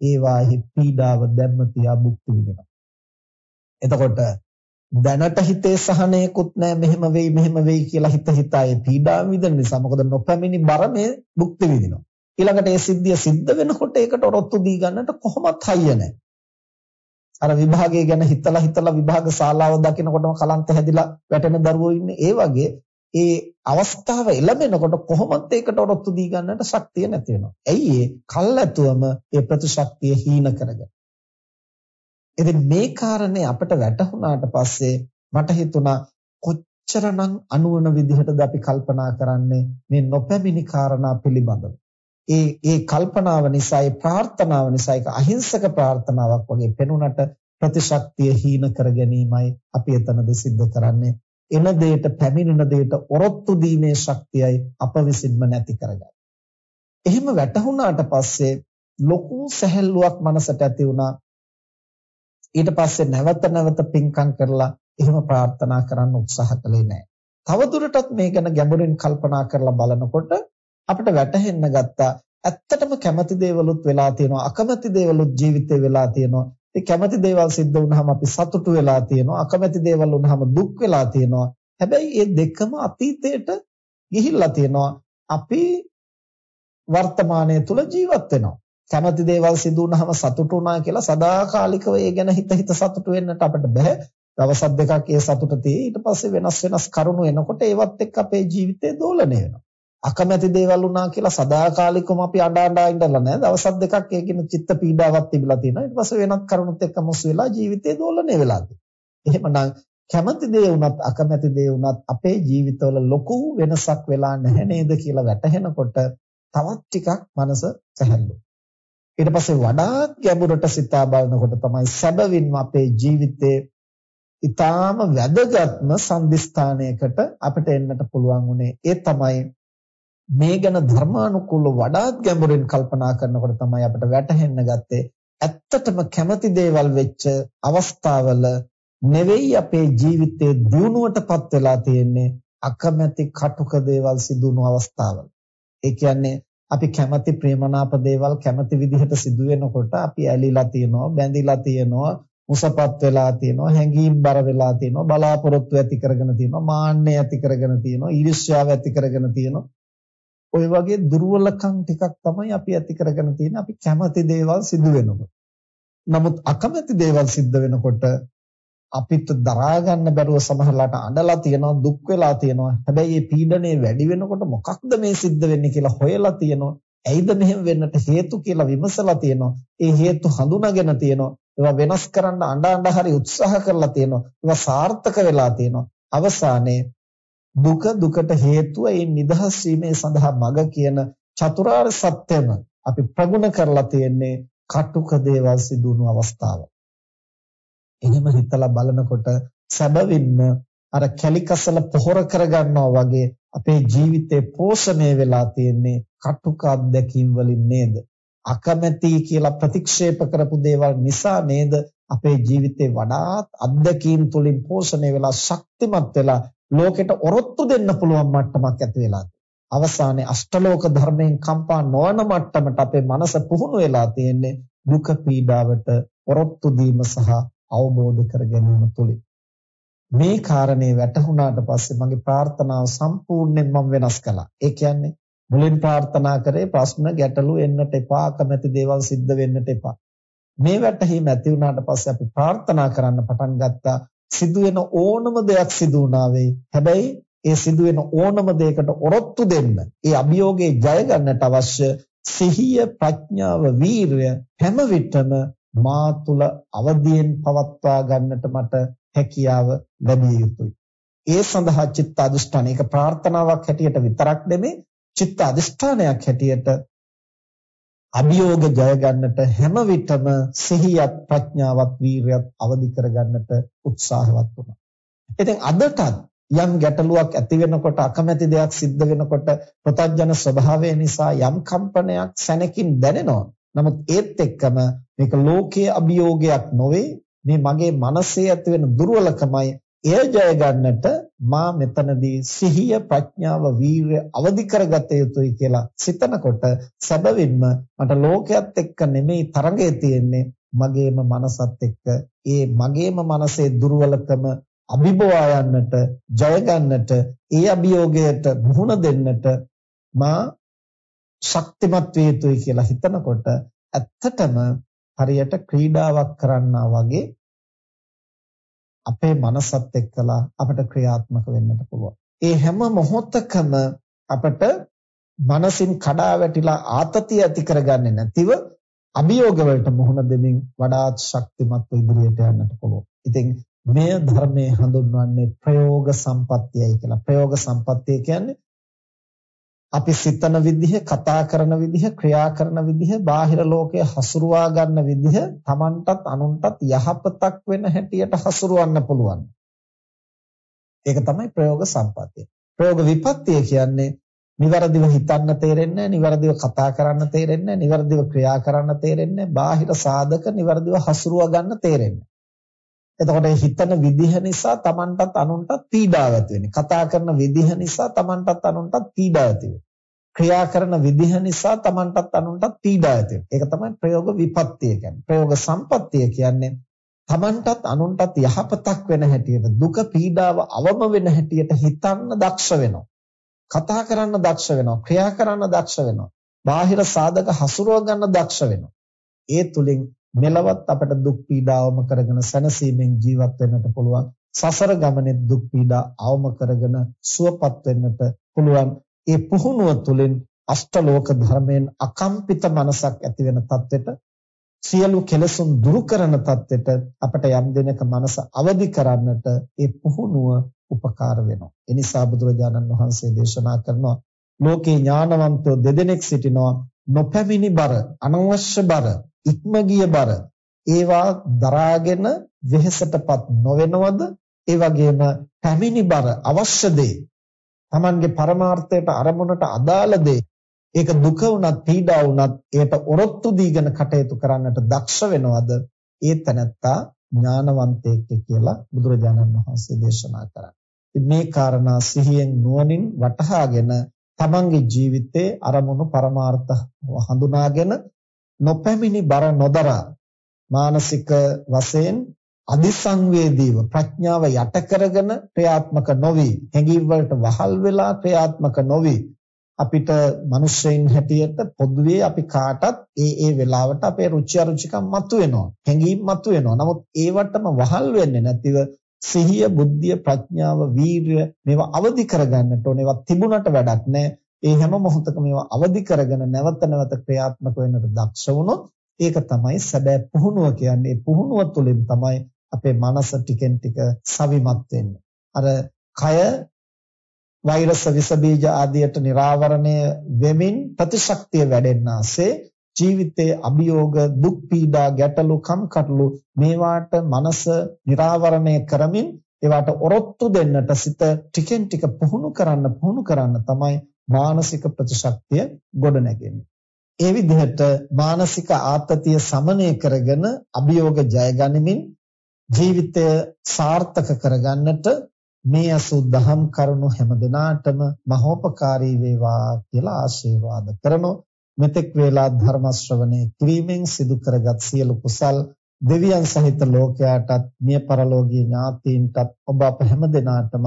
ඒවාහි පීඩාව දැම්ම තියා භුක්ති විඳිනවා. එතකොට දැනට හිතේ සහනයකුත් නැහැ මෙහෙම වෙයි මෙහෙම වෙයි කියලා හිත හිතා ඒ පීඩාව විඳින නිසා මොකද නොපැමිණි බර මේ භුක්ති විඳිනවා ඊළඟට ඒ සිද්ධිය සිද්ධ වෙනකොට ඒකට ඔරොත්තු දී ගන්නට කොහොමත් හයිය නැහැ අර විභාගය ගැන හිතලා හිතලා විභාග ශාලාව දකිනකොටම කලන්ත හැදිලා වැටෙන දරුවෝ ඉන්නේ ඒ වගේ ඒ අවස්ථාව එළඹෙනකොට කොහොමත් ඒකට ඔරොත්තු දී ගන්නට ශක්තිය නැති වෙනවා. ඇයි ඒ කල්ැතුවම ඒ ප්‍රතිශක්තිය හීන කරගෙන. ඉතින් මේ කාරණේ අපිට වැටහුණාට පස්සේ මට හිතුණා කොච්චරනම් අනුවන විදිහටද අපි කල්පනා කරන්නේ මේ නොපැමිණි කාරණා පිළිබඳව. ඒ ඒ කල්පනාව නිසා ඒ ප්‍රාර්ථනාව නිසා ඒක අහිංසක ප්‍රාර්ථනාවක් වගේ පෙනුනට ප්‍රතිශක්තිය හීන කර ගැනීමයි අපි එතනදී සිද්ධ කරන්නේ. එන දෙයට පැමිණෙන දෙයට ඔරොත්තු දීමේ ශක්තියයි අප විසින්ම නැති කරගන්නේ. එහෙම වැටහුණාට පස්සේ ලොකු සැහැල්ලුවක් මනසට ඇති වුණා. ඊට පස්සේ නැවත නැවත පින්කම් කරලා එහෙම ප්‍රාර්ථනා කරන්න උත්සාහ කළේ නැහැ. තවදුරටත් මේ ගැන ගැඹුරින් කල්පනා කරලා බලනකොට අපිට වැටහෙන්න ගත්තා. ඇත්තටම කැමති දේවලුත් වෙලා තියෙනවා. අකමැති දේවලුත් ජීවිතේ වෙලා තියෙනවා. ඒ කැමති දේවල් සිද්ධ වුනහම අපි සතුටු වෙලා තියෙනවා. අකමැති දේවල් වුනහම දුක් වෙලා තියෙනවා. හැබැයි මේ දෙකම අතීතයට ගිහිල්ලා තියෙනවා. අපි වර්තමානයේ තුල ජීවත් වෙනවා. කැමති දේවල් සිදු වුනහම සතුටු වුණා කියලා සදාකාලිකව ඒ ගැන හිත හිත සතුටු වෙන්නට අපිට බෑ. දවසක් දෙකක් ඒ සතුට තියෙයි. ඊට පස්සේ වෙනස් වෙනස් කරුණු එනකොට ඒවත් එක්ක අපේ ජීවිතේ දෝලණය වෙනවා. අකමැති දේවල් වුණා කියලා සදාකාලිකවම අපි අඬ අඬ ඉඳලා නැහැ. දවසක් දෙකක් ඒකින චිත්ත පීඩාවක් තිබිලා තියෙනවා. ඊට පස්සේ වෙනත් කරුණුත් එක්ක මුසු වෙලා ජීවිතේ දෝලණය වෙලා තියෙනවා. එහෙමනම් කැමති දේ වුණත් අකමැති දේ වුණත් අපේ ජීවිතවල ලොකු වෙනසක් වෙලා නැහැ නේද කියලා වැටහෙනකොට තවත් ටිකක් මනස සැහැල්ලු. ඊට පස්සේ වඩාත් ගැඹුරට සිතා බලනකොට තමයි සැබවින්ම අපේ ජීවිතේ ඊටාම වැදගත්ම සම්දිස්ථානයකට අපිට එන්නට පුළුවන් උනේ ඒ තමයි මේ ගැන ධර්මානුකූලව වඩාත් ගැඹුරින් කල්පනා කරනකොට තමයි අපිට වැටහෙන්න ගත්තේ ඇත්තටම කැමති දේවල් වෙච්ච අවස්ථාවල නෙවෙයි අපේ ජීවිතේ දියුණුවටපත් වෙලා තියෙන්නේ අකමැති කටුක දේවල් සිදුණු අවස්ථාවල. ඒ කියන්නේ අපි කැමති ප්‍රේමනාප දේවල් කැමති විදිහට සිදු වෙනකොට අපි ඇලිලා තියෙනවා, බැඳිලා තියෙනවා, මුසපත් වෙලා තියෙනවා, හැඟීම් බර වෙලා තියෙනවා, බලාපොරොත්තු ඇති කරගෙන තියෙනවා, මාන්නය ඇති කරගෙන තියෙනවා, ඊර්ෂ්‍යාව ඇති කරගෙන තියෙනවා. ওই වගේ දුර්වලකම් ටිකක් තමයි අපි ඇති කරගෙන තියෙන්නේ අපි කැමති දේවල් සිදු වෙනකොට. නමුත් අකමැති දේවල් සිද්ධ වෙනකොට අපිට දරා ගන්න බැරුව සමහරලාට අඬලා තියෙනවා දුක් වෙලා තියෙනවා. හැබැයි මේ පීඩනය වැඩි වෙනකොට මොකක්ද මේ සිද්ධ වෙන්නේ කියලා හොයලා තියෙනවා. ඇයිද මෙහෙම වෙන්නට හේතු කියලා විමසලා තියෙනවා. ඒ හේතු හඳුනාගෙන තියෙනවා. ඒවා වෙනස් කරන්න අඬ අඬ හරි උත්සාහ කරලා තියෙනවා. ඒවා සාර්ථක වෙලා තියෙනවා. අවසානයේ දුක දුකට හේතුව ඒ නිදහස් වීමේ සඳහා මඟ කියන චතුරාර්ය සත්‍යම අපි ප්‍රගුණ කරලා තියෙන්නේ කටුක දේවල් සිදුණු අවස්ථාව. එහෙම හිතලා බලනකොට සැබවින්ම අර කැලිකසල පොහොර කරගන්නවා වගේ අපේ ජීවිතේ පෝෂණය වෙලා තියෙන්නේ කටුක අත්දැකීම් වලින් නේද? අකමැති කියලා ප්‍රතික්ෂේප කරපු දේවල් නිසා නේද අපේ ජීවිතේ වඩාත් අත්දැකීම් තුලින් පෝෂණය වෙලා ශක්තිමත් වෙලා ලෝකෙට ඔරොත්තු දෙන්න පුළුවන් මට්ටමක් ඇති වෙලා අවසානයේ අෂ්ටලෝක ධර්මයෙන් කම්පා නොවන මට්ටමට අපේ මනස පුහුණු වෙලා තියෙන්නේ දුක පීඩාවට ඔරොත්තු දීම සහ අවබෝධ කර ගැනීම තුලින් මේ කාරණේ වැටහුණාට පස්සේ මගේ ප්‍රාර්ථනාව සම්පූර්ණයෙන් මම වෙනස් කළා. ඒ කියන්නේ මුලින් ප්‍රාර්ථනා කරේ ප්‍රශ්න ගැටලු එන්නට එපා, කැමැති දේවල් සිද්ධ වෙන්නට එපා. මේ වැටහීම ඇති වුණාට පස්සේ අපි ප්‍රාර්ථනා කරන්න පටන් ගත්තා සිදුවෙන ඕනම දෙයක් සිදු වුණා වෙයි. හැබැයි ඒ සිදුවෙන ඕනම දෙයකට ඔරොත්තු දෙන්න, ඒ අභියෝගේ ජය ගන්නට අවශ්‍ය සිහිය, ප්‍රඥාව, වීරය හැම විටම මා තුල අවදියෙන් පවත්වා ගන්නට මට හැකියාව ලැබිය යුතුයි. ඒ සඳහා චිත්ත අධිෂ්ඨාන ඒක ප්‍රාර්ථනාවක් හැටියට විතරක් නෙමෙයි චිත්ත අධිෂ්ඨානයක් හැටියට අභියෝග ජය ගන්නට හැම විටම සිහියත් ප්‍රඥාවත් වීරියත් අවදි කර ගන්නට උත්සාහවත් වුණා. ඉතින් අදටත් යම් ගැටලුවක් ඇති වෙනකොට අකමැති දෙයක් සිද්ධ වෙනකොට ප්‍රතඥ ස්වභාවය නිසා යම් කම්පනයක් සැනකින් දැනෙනවා. නමුත් ඒත් එක්කම මේක ලෝකයේ අභියෝගයක් නොවේ මේ මගේ මනසේ ඇති වෙන දුර්වලකමයි එය ජය ගන්නට මා මෙතනදී සිහිය ප්‍රඥාව වීරිය අවදි කරගත යුතුයි කියලා සිතනකොට සැබවින්ම මට ලෝකයක් එක්ක නෙමෙයි තරඟය තියෙන්නේ මගේම මනසත් එක්ක. ඒ මගේම මනසේ දුර්වලකම අභිබවා යන්නට ජය ගන්නට ඒ අභියෝගයට මුහුණ දෙන්නට මා ශක්තිමත් වේ යුතුයි කියලා හිතනකොට ඇත්තටම හරියට ක්‍රීඩාවක් කරන්නා වගේ අපේ මනසත් එක්කලා අපිට ක්‍රියාත්මක වෙන්නට පුළුවන්. ඒ හැම මොහොතකම අපිට මනසින් කඩා වැටිලා ආතතිය ඇති කරගන්නේ නැතිව අභියෝග වලට මුහුණ දෙමින් වඩාත් ශක්තිමත්ව ඉදිරියට යන්නට පුළුවන්. ඉතින් මේ ධර්මයේ හඳුන්වන්නේ ප්‍රයෝග සම්පත්තියයි කියලා. ප්‍රයෝග සම්පත්තිය කියන්නේ අපි සිතන විදිහ, කතා කරන විදිහ, ක්‍රියා කරන විදිහ, බාහිර ලෝකයේ හසුරුවා ගන්න විදිහ Tamanටත් අනුන්ටත් යහපතක් වෙන හැටියට හසුරවන්න පුළුවන්. ඒක තමයි ප්‍රයෝග සම්පත්තිය. ප්‍රයෝග විපත්තිය කියන්නේ නිවැරදිව හිතන්න තේරෙන්නේ නිවැරදිව කතා කරන්න තේරෙන්නේ නිවැරදිව ක්‍රියා කරන්න තේරෙන්නේ බාහිර සාධක නිවැරදිව හසුරුව ගන්න තේරෙන්නේ. එතකොට හිතන විදිහ නිසා Tamanටත් අනුන්ටත් පීඩාව ඇති වෙන්නේ. කතා කරන විදිහ නිසා Tamanටත් අනුන්ටත් පීඩාව ඇති වෙන්නේ. ක්‍රියා කරන විදිහ නිසා Tamanටත් අනුන්ටත් පීඩා ඇති ඒක තමයි ප්‍රයෝග විපත්තිය කියන්නේ. ප්‍රයෝග සම්පත්තිය කියන්නේ Tamanටත් අනුන්ටත් යහපතක් වෙන හැටියට දුක පීඩාව අවම වෙන හැටියට හිතන්න දක්ෂ වෙනවා. කතා කරන්න දක්ෂ වෙනවා. ක්‍රියා කරන්න දක්ෂ වෙනවා. බාහිර සාධක හසුරව ගන්න දක්ෂ වෙනවා. ඒ තුලින් මෙලවත් අපට දුක් පීඩාවම කරගෙන සැනසීමෙන් ජීවත් වෙන්නට පුළුවන්. සසර ගමනේ දුක් පීඩා අවම කරගෙන සුවපත් වෙන්නට පුළුවන්. ඒ පුහුණුව තුළින් අෂ්ටලෝක ධර්මයෙන් අකම්පිත මනසක් ඇති වෙන තත්වෙට සියලු කෙලසුන් දුරු කරන තත්වෙට අපට යම් දිනක මනස අවදි කරන්නට ඒ පුහුණුව උපකාර වෙනවා. ඒ නිසා බුදුරජාණන් වහන්සේ දේශනා කරනවා ලෝකේ ඥානවන්තෝ දෙදෙනෙක් සිටිනවා නොපැමිණි බර අනවශ්‍ය බර ඉක්ම ගිය බර. ඒවා දරාගෙන වෙහෙසටපත් නොවෙනවද? ඒ වගේම පැමිණි බර අවශ්‍ය දේ. Tamange පරමාර්ථයට අරමුණට අදාළ දේ. ඒක දුක වුණත් පීඩා වුණත් ඒට ඔරොත්තු දීගෙන කටයුතු කරන්නට දක්ෂ වෙනවද? ඒ තැනත්තා ඥානවන්තයෙක් කියලා බුදුරජාණන් වහන්සේ දේශනා කරා. මේ කාරණා සිහියෙන් නුවණින් වටහාගෙන තමන්ගේ ජීවිතයේ අරමුණු පරමාර්ථ හඳුනාගෙන නොපැමිණි බර නොදරා මානසික වශයෙන් අදිසංවේදීව ප්‍රඥාව යට කරගෙන ක්‍රියාත්මක නොවි. හැඟීම් වලට වහල් වෙලා ක්‍රියාත්මක නොවි. අපිට මිනිස්සෙයින් හැටියට පොදුවේ අපි කාටත් ඒ ඒ වෙලාවට අපේ රුචි අරුචිකම් මතුවෙනවා. හැඟීම් මතුවෙනවා. නමුත් ඒවටම වහල් වෙන්නේ නැතිව සිහිය බුද්ධිය ප්‍රඥාව වීරිය මේවා අවදි කරගන්නට ඕනේ. ඒවා තිබුණට වැඩක් නැහැ ඒ හැම මොහොතකම ඒවා අවදි කරගෙන නැවත නැවත ක්‍රියාත්මක වෙන්නට දක්ෂ වුණොත් ඒක තමයි සැබෑ පුහුණුව කියන්නේ. ඒ පුහුණුව තුළින් තමයි අපේ මනස ටිකෙන් ටික සවිමත් වෙන්නේ. අර කය වෛරස විස බීජ ආදියට निराවරණය වෙමින් ප්‍රතිශක්තිය වැඩෙන්නාසේ ජීවිතයේ අභියෝග දුක් පීඩා ගැටලු කම්කටොළු මේවාට මනස निराවරණය කරමින් ඒවට ඔරොත්තු දෙන්නට සිත ටිකෙන් ටික පුහුණු කරන්න පුහුණු කරන්න තමයි මානසික ප්‍රතිශක්තිය ගොඩ නැගෙන්නේ. ඒ විදිහට මානසික ආතතිය සමනය කරගෙන අභියෝග ජය ගනිමින් ජීවිතය සාර්ථක කරගන්නට මේ අසුද්ධහම් කරුණු හැම දිනාටම මහෝපකාරී වේවා කියලා ආශිර්වාද කරනවා මෙතෙක් වේලා ධර්ම ශ්‍රවණය කිරීමෙන් සිදු කරගත් සියලු කුසල් දෙවියන් සහිත ලෝකයාටත් මිය පරලෝකීය ඥාතීන්ටත් ඔබ අප හැම දිනාටම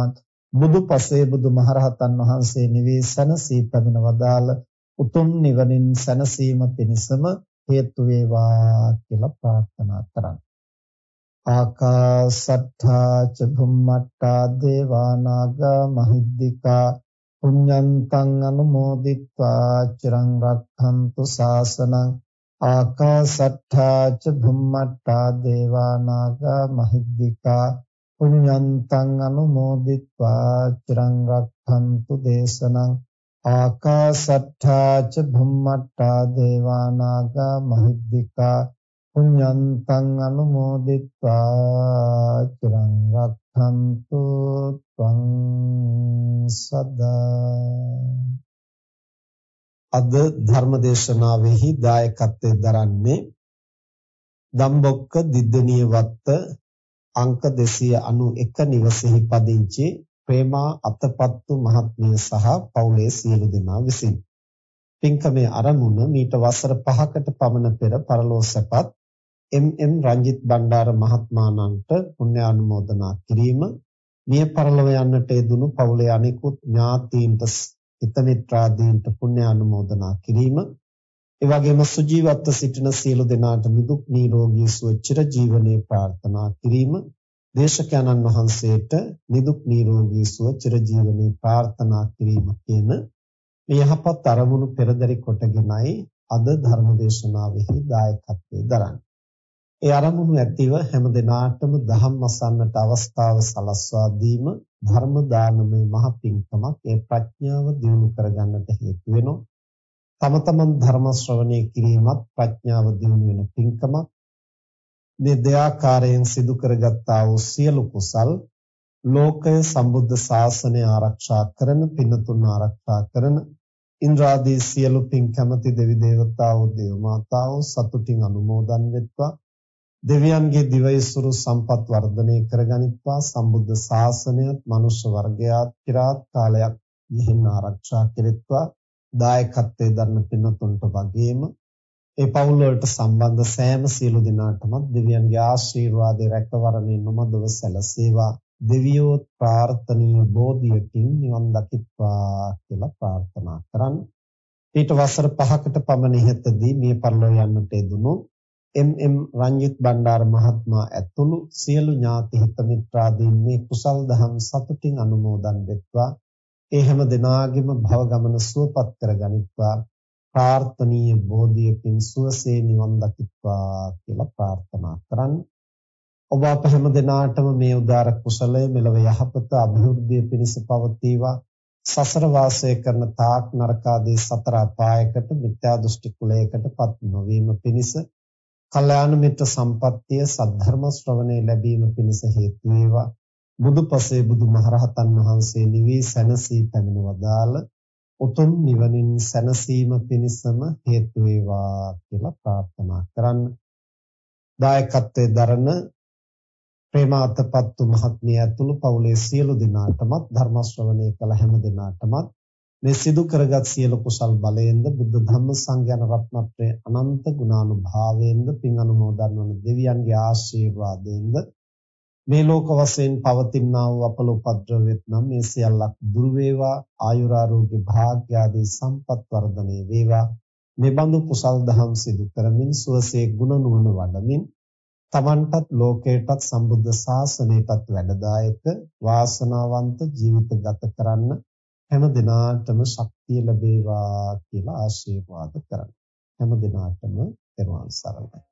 බුදු පසේ බුදු මහරහතන් වහන්සේ නිවී සැනසී පැමිණ වදාළ උතුම් නිවනින් සැනසීම පිණිසම හේතු වේවා කියලා ප්‍රාර්ථනා කරන්න. ආකාසත්තා ච භුම්මත්තා දේවානාග මහිද්దికා පුඤ්ඤන්තං අනුමෝදිත්වා චිරං රක්ඛන්තු සාසනං ආකාසත්තා ච භුම්මත්තා දේවානාග මහිද්దికා පුඤ්ඤන්තං අනුමෝදිත්වා චිරං රක්ඛන්තු දේශනං ආකාසට්ඨා ච භුම්මට්ඨා දේවා නාග මහිද්దికා පුඤ්ඤන්තං අනුමෝදිත්වා චිරං රක්ඛන්තු ත්වං සදා අද ධර්මදේශනාවෙහි දායකත්වයෙන් දරන්නේ දම්බොක්ක දිද්දනිය වත්ත අංක 291 නිවසේහි පදිංචි ප්‍රේමා අතපත්තු මහත්මිය සහ පවුලේ සියලු දෙනා විසින් පින්කමේ ආරමුණ මීට වසර 5කට පමණ පෙර පරලෝසපත් එම්.එම්. රංජිත් බණ්ඩාර මහත්මයාණන්ට පුණ්‍ය ආනුමෝදනා කිරීම මිය පරලොව යන්නට යෙදුණු පවුලේ අනෙකුත් ඥාතීන්ට හිතමිත්‍රාදීන්ට පුණ්‍ය ආනුමෝදනා කිරීම ඒ වගේම සුජීවත්ව සිටින සියලු දෙනාට නිදුක් නිරෝගී සුව චිර ජීවනයේ ප්‍රාර්ථනා කිරීම දේශකයන්න් වහන්සේට නිදුක් නිරෝගී සුව චිර ජීවනයේ ප්‍රාර්ථනා කිරීම කියන මේ යහපත් අරමුණු පෙරදරි කොටගෙනයි අද ධර්මදේශනාවෙහි දායකත්වයේ දරන්නේ ඒ අරමුණු ඇතිව හැම දිනාටම ධම්ම අසන්නට අවස්ථාව සලස්වා දීම ධර්ම දානමය මහ පිංකමක් ඒ ප්‍රඥාව දියුණු කරගන්නට හේතු වෙනවා. තම තමන් ධර්ම ශ්‍රවණය කිරීමත් ප්‍රඥාව දියුණු වෙන පිංකමක්. මේ දෙආකාරයෙන් සිදු කරගත්තා වූ සියලු කුසල් ලෝකය සම්බුද්ධ ශාසනය ආරක්ෂා කරන පින්තුන් ආරක්ෂා කරන ඉන්ද්‍රාදී සියලු පින් කැමති දෙවි දේවතාවෝ දේව මාතාවෝ සතුටින් අනුමෝදන් වෙත්වා. දෙවියන්ගේ දිවයිසුරු සම්පත් වර්ධනය කරගනිත්වා. සම්බුද්ධ ශාසනයත් මනුෂ්‍ය වර්ගයාත් চিරාත් කාලයක් යෙහින් ආරක්ෂා කෙරෙත්වා. දායකත්වයේ දරන පින්තුන්ට වගේම ඒ පවුල් වලට සම්බන්ධ සෑම සියලු දෙනාටම දෙවියන්ගේ ආශිර්වාදයේ රැකවරණය නොමදව සැලසේවා දෙවියෝ ප්‍රාර්ථනීය බෝධියකින් නිවන් දකිත්වා කියලා ප්‍රාර්ථනා කරන් ඊට වසර 5කට පමණ ඉහතදී මේ පරිලෝ යන්නට යෙදුණු එම්.එම්. රංජිත් බණ්ඩාර මහත්මයා ඇතුළු සියලු ඥාති හිත මිත්‍රාදීන් මේ කුසල් දහම් සතුටින් අනුමෝදන් වෙත්වා ඒ හැම දිනාගෙම භව ගමන සුවපත් කරගනිත්වා. ප්‍රාර්ථනීය බෝධියකින් සුවසේ නිවන් දකිත්වා කියලා ප්‍රාර්ථනා කරන් ඔබ අප හැම දිනාටම මේ උදාර කුසලය මෙලව යහපත અભිවෘද්ධිය පිණිස පවතිවා. සසර වාසය කරන තාක් නරකාදී සතර අපායකට මිත්‍යා දෘෂ්ටි කුලයකටපත් නොවීම පිණිස කල්යාණ මිත්‍ර සම්පත්තිය සද්ධර්ම ශ්‍රවණේ ලැබීම පිණිස හේතු වේවා. බුදුපසේ බුදුමහරහතන් වහන්සේ නිවී සැනසී පැමිණවදාල උතුම් නිවනින් සැනසීම පිණිසම හේතු වේවා කියලා ප්‍රාර්ථනා කරන්න. දායකත්වයේ දරන ප්‍රේමාතපත්තු මහත්මිය ඇතුළු පවුලේ සියලු දෙනාටමත් ධර්ම ශ්‍රවණය කළ හැම දෙනාටමත් මේ සිදු කරගත් සියලු කුසල් බලයෙන්ද බුද්ධ ධම්ම සංඝයාන රත්නත්‍රයේ අනන්ත ගුණානුභාවයෙන්ද පින් අනුමෝදන් වන දෙවියන්ගේ ආශිර්වාදයෙන්ද මේ ලෝක වශයෙන් පවතිනා වූ අපල උපද්‍රවෙත් නම් මේ සියල්ලක් දුර වේවා ආයුරාෝග්‍ය භාග්‍ය ආදී සම්පත් වර්ධනය වේවා මේ බඳු කුසල් දහම් සිදු කරමින් සුවසේ ගුණ නුවණ වඩමින් තමන්ටත් ලෝකයටත් සම්බුද්ධ ශාසනයටත් වැඩදායක වාසනාවන්ත ජීවිත ගත කරන්න හැම දිනාටම ශක්තිය ලැබේවා කියලා ආශිර්වාද කරන්න. හැම දිනාටම පෙරවන් සරණයි.